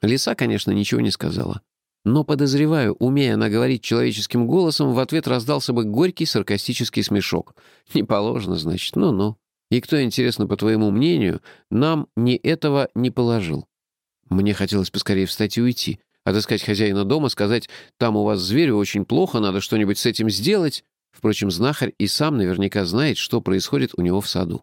Лиса, конечно, ничего не сказала. Но, подозреваю, умея она говорить человеческим голосом, в ответ раздался бы горький саркастический смешок. «Не положено, значит, ну-ну. И кто, интересно, по твоему мнению, нам ни этого не положил?» Мне хотелось поскорее встать и уйти, отыскать хозяина дома, сказать «там у вас зверю очень плохо, надо что-нибудь с этим сделать». Впрочем, знахарь и сам наверняка знает, что происходит у него в саду.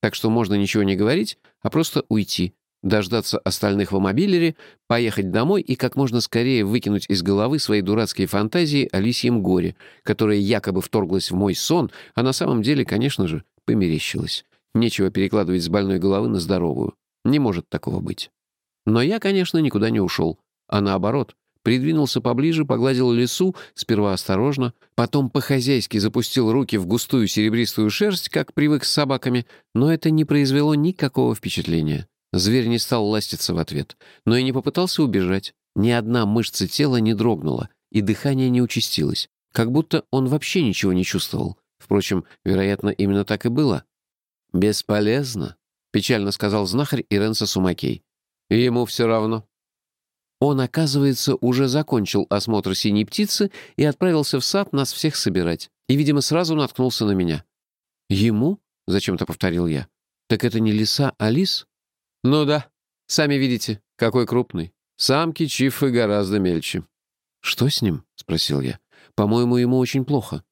Так что можно ничего не говорить, а просто уйти, дождаться остальных в мобилере, поехать домой и как можно скорее выкинуть из головы свои дурацкие фантазии о лисьем горе, которое якобы вторглось в мой сон, а на самом деле, конечно же, померещилось. Нечего перекладывать с больной головы на здоровую. Не может такого быть. Но я, конечно, никуда не ушел, а наоборот, придвинулся поближе, погладил лесу, сперва осторожно, потом по-хозяйски запустил руки в густую серебристую шерсть, как привык с собаками, но это не произвело никакого впечатления. Зверь не стал ластиться в ответ, но и не попытался убежать. Ни одна мышца тела не дрогнула, и дыхание не участилось, как будто он вообще ничего не чувствовал. Впрочем, вероятно, именно так и было. «Бесполезно», — печально сказал знахарь Иренса Сумакей. «И ему все равно». Он, оказывается, уже закончил осмотр синей птицы и отправился в сад нас всех собирать. И, видимо, сразу наткнулся на меня. «Ему?» — зачем-то повторил я. «Так это не лиса, а лис?» «Ну да, сами видите, какой крупный. Самки чифы гораздо мельче». «Что с ним?» — спросил я. «По-моему, ему очень плохо».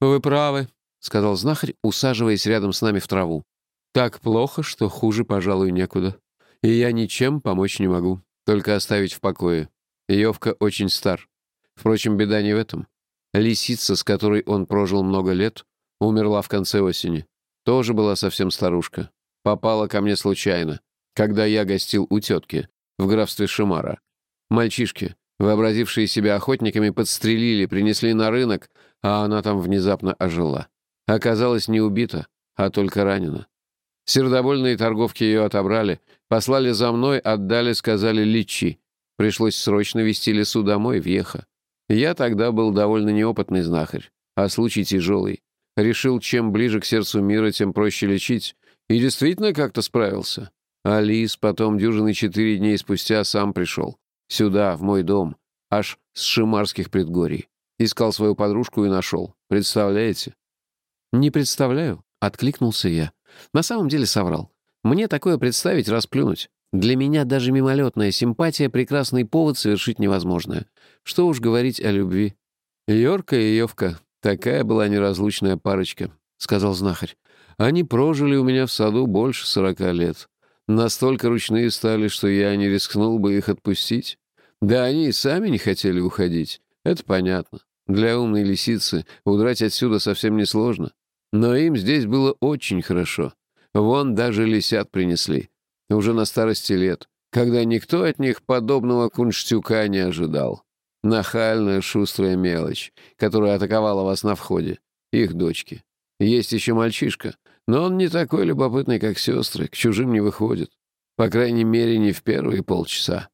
«Вы правы», — сказал знахарь, усаживаясь рядом с нами в траву. «Так плохо, что хуже, пожалуй, некуда. И я ничем помочь не могу, только оставить в покое. Йовка очень стар. Впрочем, беда не в этом. Лисица, с которой он прожил много лет, умерла в конце осени. Тоже была совсем старушка. Попала ко мне случайно когда я гостил у тетки в графстве Шимара. Мальчишки, вообразившие себя охотниками, подстрелили, принесли на рынок, а она там внезапно ожила. Оказалось, не убита, а только ранена. Сердобольные торговки ее отобрали, послали за мной, отдали, сказали «личи». Пришлось срочно вести лесу домой, в Еха. Я тогда был довольно неопытный знахарь, а случай тяжелый. Решил, чем ближе к сердцу мира, тем проще лечить. И действительно как-то справился. Алис потом дюжины четыре дней спустя сам пришел. Сюда, в мой дом. Аж с Шимарских предгорий. Искал свою подружку и нашел. Представляете? «Не представляю», — откликнулся я. На самом деле соврал. Мне такое представить, расплюнуть. Для меня даже мимолетная симпатия — прекрасный повод совершить невозможное. Что уж говорить о любви. «Йорка и Йовка, такая была неразлучная парочка», — сказал знахарь. «Они прожили у меня в саду больше сорока лет. Настолько ручные стали, что я не рискнул бы их отпустить. Да они и сами не хотели уходить. Это понятно. Для умной лисицы удрать отсюда совсем несложно. Но им здесь было очень хорошо. Вон даже лисят принесли. Уже на старости лет, когда никто от них подобного кунштюка не ожидал. Нахальная, шустрая мелочь, которая атаковала вас на входе. Их дочки. Есть еще мальчишка, но он не такой любопытный, как сестры, к чужим не выходит. По крайней мере, не в первые полчаса.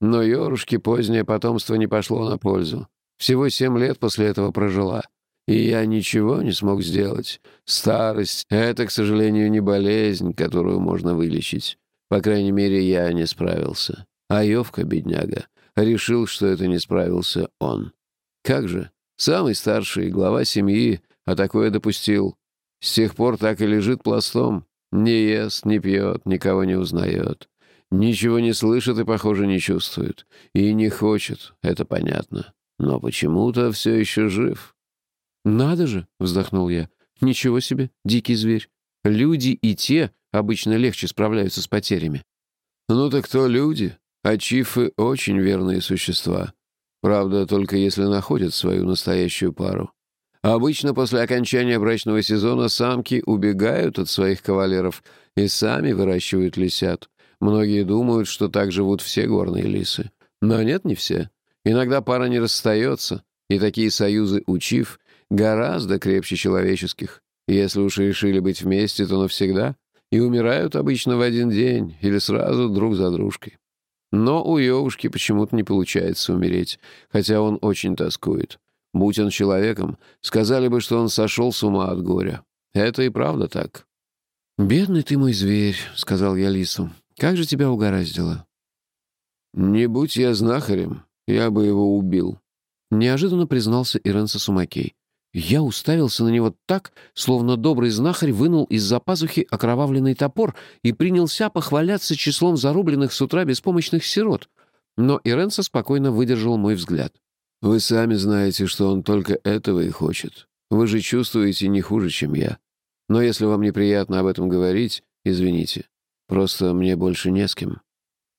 Но Йорушке позднее потомство не пошло на пользу. Всего семь лет после этого прожила. И я ничего не смог сделать. Старость — это, к сожалению, не болезнь, которую можно вылечить. По крайней мере, я не справился. А Йовка, бедняга, решил, что это не справился он. Как же? Самый старший, глава семьи, а такое допустил. С тех пор так и лежит пластом. Не ест, не пьет, никого не узнает. Ничего не слышит и, похоже, не чувствует. И не хочет, это понятно. Но почему-то все еще жив. «Надо же!» — вздохнул я. «Ничего себе, дикий зверь. Люди и те обычно легче справляются с потерями». «Ну так кто люди? А чифы — очень верные существа. Правда, только если находят свою настоящую пару. Обычно после окончания брачного сезона самки убегают от своих кавалеров и сами выращивают лисят. Многие думают, что так живут все горные лисы. Но нет, не все. Иногда пара не расстается, и такие союзы учив гораздо крепче человеческих. Если уж решили быть вместе, то навсегда. И умирают обычно в один день или сразу друг за дружкой. Но у Йовушки почему-то не получается умереть, хотя он очень тоскует. Будь он человеком, сказали бы, что он сошел с ума от горя. Это и правда так. «Бедный ты мой зверь», — сказал я лису. «Как же тебя угораздило?» «Не будь я знахарем, я бы его убил», — неожиданно признался Иренса Сумакей. Я уставился на него так, словно добрый знахарь вынул из-за пазухи окровавленный топор и принялся похваляться числом зарубленных с утра беспомощных сирот. Но Иренса спокойно выдержал мой взгляд. «Вы сами знаете, что он только этого и хочет. Вы же чувствуете не хуже, чем я. Но если вам неприятно об этом говорить, извините. Просто мне больше не с кем».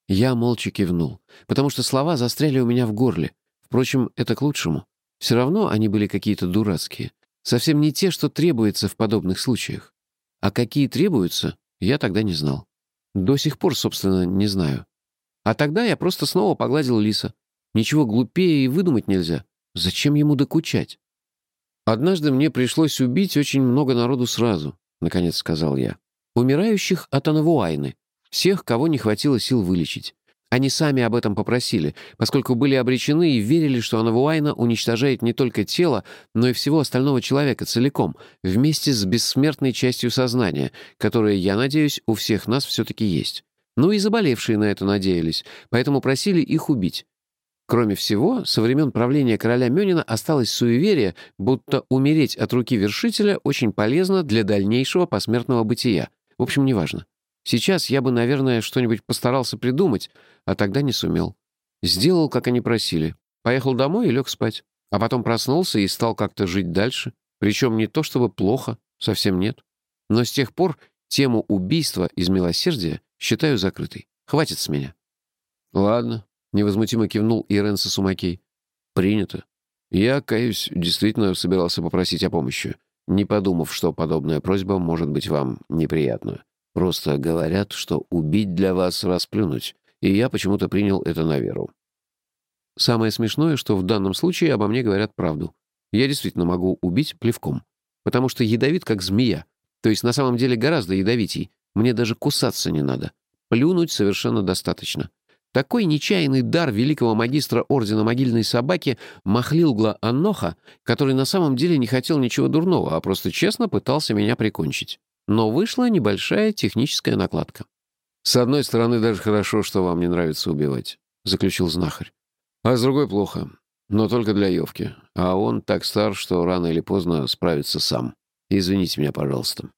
Я молча кивнул, потому что слова застряли у меня в горле. Впрочем, это к лучшему. Все равно они были какие-то дурацкие. Совсем не те, что требуется в подобных случаях. А какие требуются, я тогда не знал. До сих пор, собственно, не знаю. А тогда я просто снова погладил лиса. Ничего глупее и выдумать нельзя. Зачем ему докучать? «Однажды мне пришлось убить очень много народу сразу», — наконец сказал я. «Умирающих от анавуайны. Всех, кого не хватило сил вылечить. Они сами об этом попросили, поскольку были обречены и верили, что Анавуайна уничтожает не только тело, но и всего остального человека целиком, вместе с бессмертной частью сознания, которая, я надеюсь, у всех нас все-таки есть. Ну и заболевшие на это надеялись, поэтому просили их убить. Кроме всего, со времен правления короля Мёнина осталось суеверие, будто умереть от руки вершителя очень полезно для дальнейшего посмертного бытия. В общем, неважно. Сейчас я бы, наверное, что-нибудь постарался придумать, а тогда не сумел. Сделал, как они просили. Поехал домой и лег спать. А потом проснулся и стал как-то жить дальше. Причем не то чтобы плохо, совсем нет. Но с тех пор тему убийства из милосердия считаю закрытой. Хватит с меня. Ладно, невозмутимо кивнул Иренса Сумакей. Принято. Я, каюсь, действительно собирался попросить о помощи, не подумав, что подобная просьба может быть вам неприятна. Просто говорят, что убить для вас расплюнуть, и я почему-то принял это на веру. Самое смешное, что в данном случае обо мне говорят правду. Я действительно могу убить плевком, потому что ядовит как змея, то есть на самом деле гораздо ядовитей. Мне даже кусаться не надо. Плюнуть совершенно достаточно. Такой нечаянный дар великого магистра Ордена Могильной Собаки Махлилгла Анноха, который на самом деле не хотел ничего дурного, а просто честно пытался меня прикончить. Но вышла небольшая техническая накладка. «С одной стороны, даже хорошо, что вам не нравится убивать», — заключил знахарь. «А с другой плохо. Но только для Йовки. А он так стар, что рано или поздно справится сам. Извините меня, пожалуйста».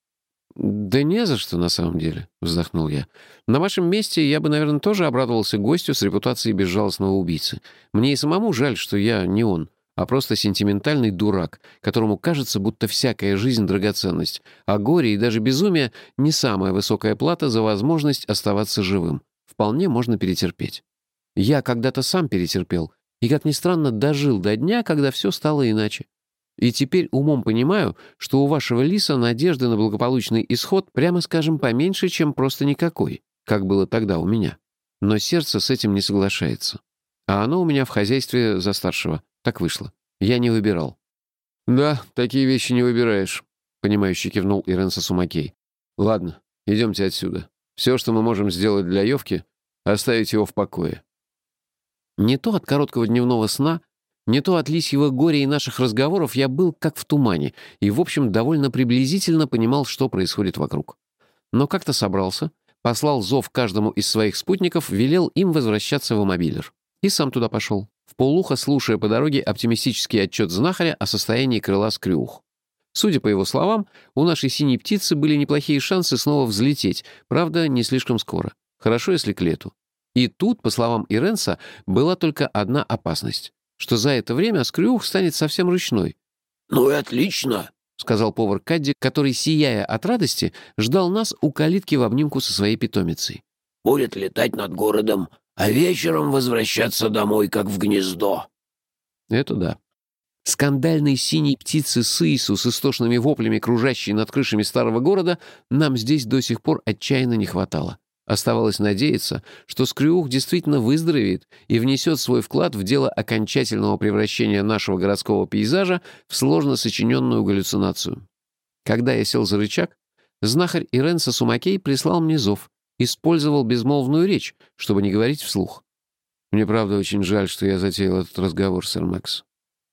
«Да не за что, на самом деле», — вздохнул я. «На вашем месте я бы, наверное, тоже обрадовался гостю с репутацией безжалостного убийцы. Мне и самому жаль, что я не он, а просто сентиментальный дурак, которому кажется, будто всякая жизнь — драгоценность, а горе и даже безумие — не самая высокая плата за возможность оставаться живым. Вполне можно перетерпеть. Я когда-то сам перетерпел, и, как ни странно, дожил до дня, когда все стало иначе. И теперь умом понимаю, что у вашего лиса надежды на благополучный исход, прямо скажем, поменьше, чем просто никакой, как было тогда у меня. Но сердце с этим не соглашается. А оно у меня в хозяйстве за старшего. Так вышло. Я не выбирал. «Да, такие вещи не выбираешь», — понимающе кивнул Иренса Сумакей. «Ладно, идемте отсюда. Все, что мы можем сделать для Йовки, оставить его в покое». Не то от короткого дневного сна, не то от лисьего горя и наших разговоров я был как в тумане и, в общем, довольно приблизительно понимал, что происходит вокруг. Но как-то собрался, послал зов каждому из своих спутников, велел им возвращаться в мобилер. И сам туда пошел, в полухо слушая по дороге оптимистический отчет знахаря о состоянии крыла скрюх. Судя по его словам, у нашей синей птицы были неплохие шансы снова взлететь, правда, не слишком скоро. Хорошо, если к лету. И тут, по словам Иренса, была только одна опасность что за это время Скрюх станет совсем ручной. «Ну и отлично», — сказал повар Кадди, который, сияя от радости, ждал нас у калитки в обнимку со своей питомицей. «Будет летать над городом, а вечером возвращаться домой, как в гнездо». Это да. Скандальной синей птицы Сыйсу с истошными воплями, кружащей над крышами старого города, нам здесь до сих пор отчаянно не хватало. Оставалось надеяться, что Скрюх действительно выздоровеет и внесет свой вклад в дело окончательного превращения нашего городского пейзажа в сложно сочиненную галлюцинацию. Когда я сел за рычаг, знахарь Иренса Сумакей прислал мне зов, использовал безмолвную речь, чтобы не говорить вслух. «Мне, правда, очень жаль, что я затеял этот разговор, сэр Макс».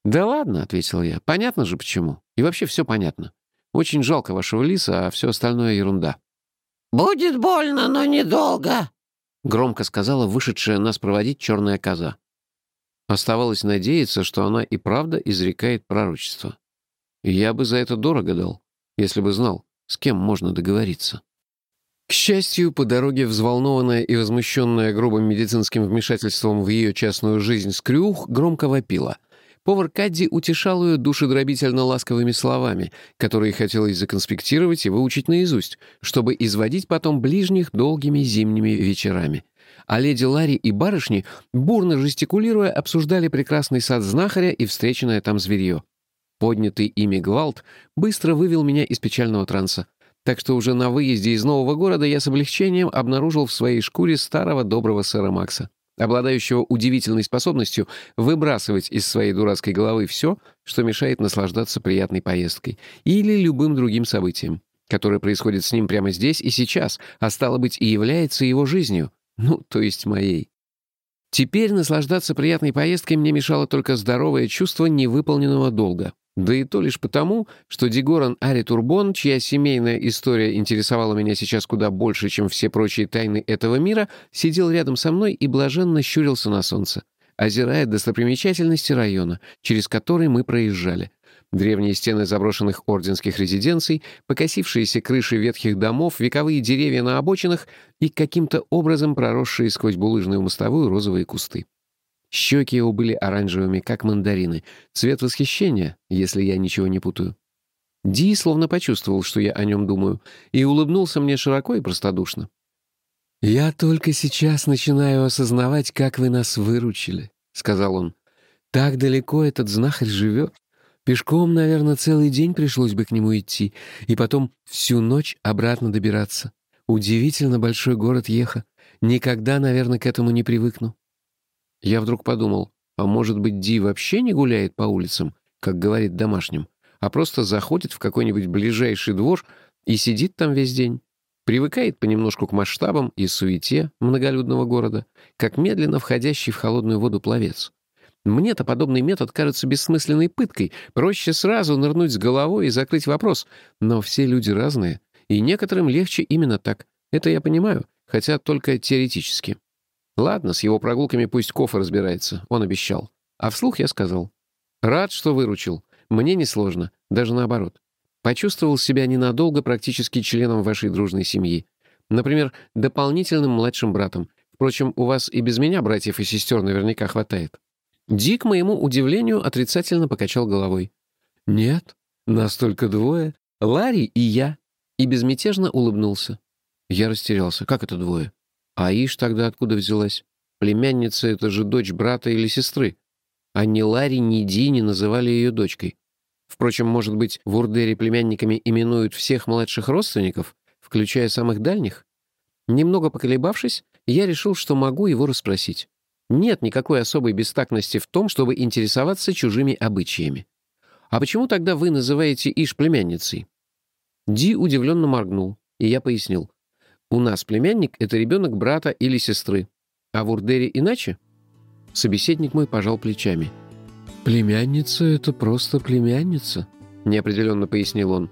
«Да ладно», — ответил я, — «понятно же почему. И вообще все понятно. Очень жалко вашего лиса, а все остальное ерунда». «Будет больно, но недолго», — громко сказала вышедшая нас проводить черная коза. Оставалось надеяться, что она и правда изрекает пророчество. я бы за это дорого дал, если бы знал, с кем можно договориться. К счастью, по дороге взволнованная и возмущенная грубым медицинским вмешательством в ее частную жизнь Скрюх громко вопила. Повар Кадди утешал ее душедробительно ласковыми словами, которые хотелось законспектировать и выучить наизусть, чтобы изводить потом ближних долгими зимними вечерами. А леди Ларри и барышни, бурно жестикулируя, обсуждали прекрасный сад знахаря и встреченное там зверье. Поднятый ими гвалт быстро вывел меня из печального транса. Так что уже на выезде из нового города я с облегчением обнаружил в своей шкуре старого доброго сэра Макса обладающего удивительной способностью выбрасывать из своей дурацкой головы все, что мешает наслаждаться приятной поездкой или любым другим событием, которое происходит с ним прямо здесь и сейчас, а стало быть и является его жизнью, ну, то есть моей. Теперь наслаждаться приятной поездкой мне мешало только здоровое чувство невыполненного долга. Да и то лишь потому, что Дигоран Ари Турбон, чья семейная история интересовала меня сейчас куда больше, чем все прочие тайны этого мира, сидел рядом со мной и блаженно щурился на солнце, озирая достопримечательности района, через который мы проезжали. Древние стены заброшенных орденских резиденций, покосившиеся крыши ветхих домов, вековые деревья на обочинах и каким-то образом проросшие сквозь булыжную мостовую розовые кусты. Щеки его были оранжевыми, как мандарины. Цвет восхищения, если я ничего не путаю. Ди словно почувствовал, что я о нем думаю, и улыбнулся мне широко и простодушно. «Я только сейчас начинаю осознавать, как вы нас выручили», — сказал он. «Так далеко этот знахарь живет. Пешком, наверное, целый день пришлось бы к нему идти, и потом всю ночь обратно добираться. Удивительно большой город Еха. Никогда, наверное, к этому не привыкну. Я вдруг подумал, а может быть, Ди вообще не гуляет по улицам, как говорит домашним, а просто заходит в какой-нибудь ближайший двор и сидит там весь день? привыкает понемножку к масштабам и суете многолюдного города, как медленно входящий в холодную воду пловец. Мне-то подобный метод кажется бессмысленной пыткой. Проще сразу нырнуть с головой и закрыть вопрос. Но все люди разные, и некоторым легче именно так. Это я понимаю, хотя только теоретически. Ладно, с его прогулками пусть Кофа разбирается, он обещал. А вслух я сказал. Рад, что выручил. Мне несложно, даже наоборот. Почувствовал себя ненадолго практически членом вашей дружной семьи. Например, дополнительным младшим братом. Впрочем, у вас и без меня братьев и сестер наверняка хватает. Дик, моему удивлению, отрицательно покачал головой. «Нет, нас только двое. Ларри и я». И безмятежно улыбнулся. Я растерялся. «Как это двое? А Иш тогда откуда взялась? Племянница — это же дочь брата или сестры. А ни Ларри, ни Ди не называли ее дочкой. Впрочем, может быть, в Урдере племянниками именуют всех младших родственников, включая самых дальних? Немного поколебавшись, я решил, что могу его расспросить. Нет никакой особой бестактности в том, чтобы интересоваться чужими обычаями. А почему тогда вы называете Иш племянницей? Ди удивленно моргнул, и я пояснил. У нас племянник — это ребенок брата или сестры. А в Урдере иначе? Собеседник мой пожал плечами. «Племянница — это просто племянница», — неопределенно пояснил он.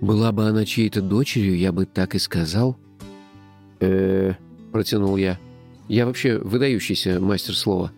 «Была бы она чьей-то дочерью, я бы так и сказал». «Э-э», протянул я. Я вообще выдающийся мастер слова.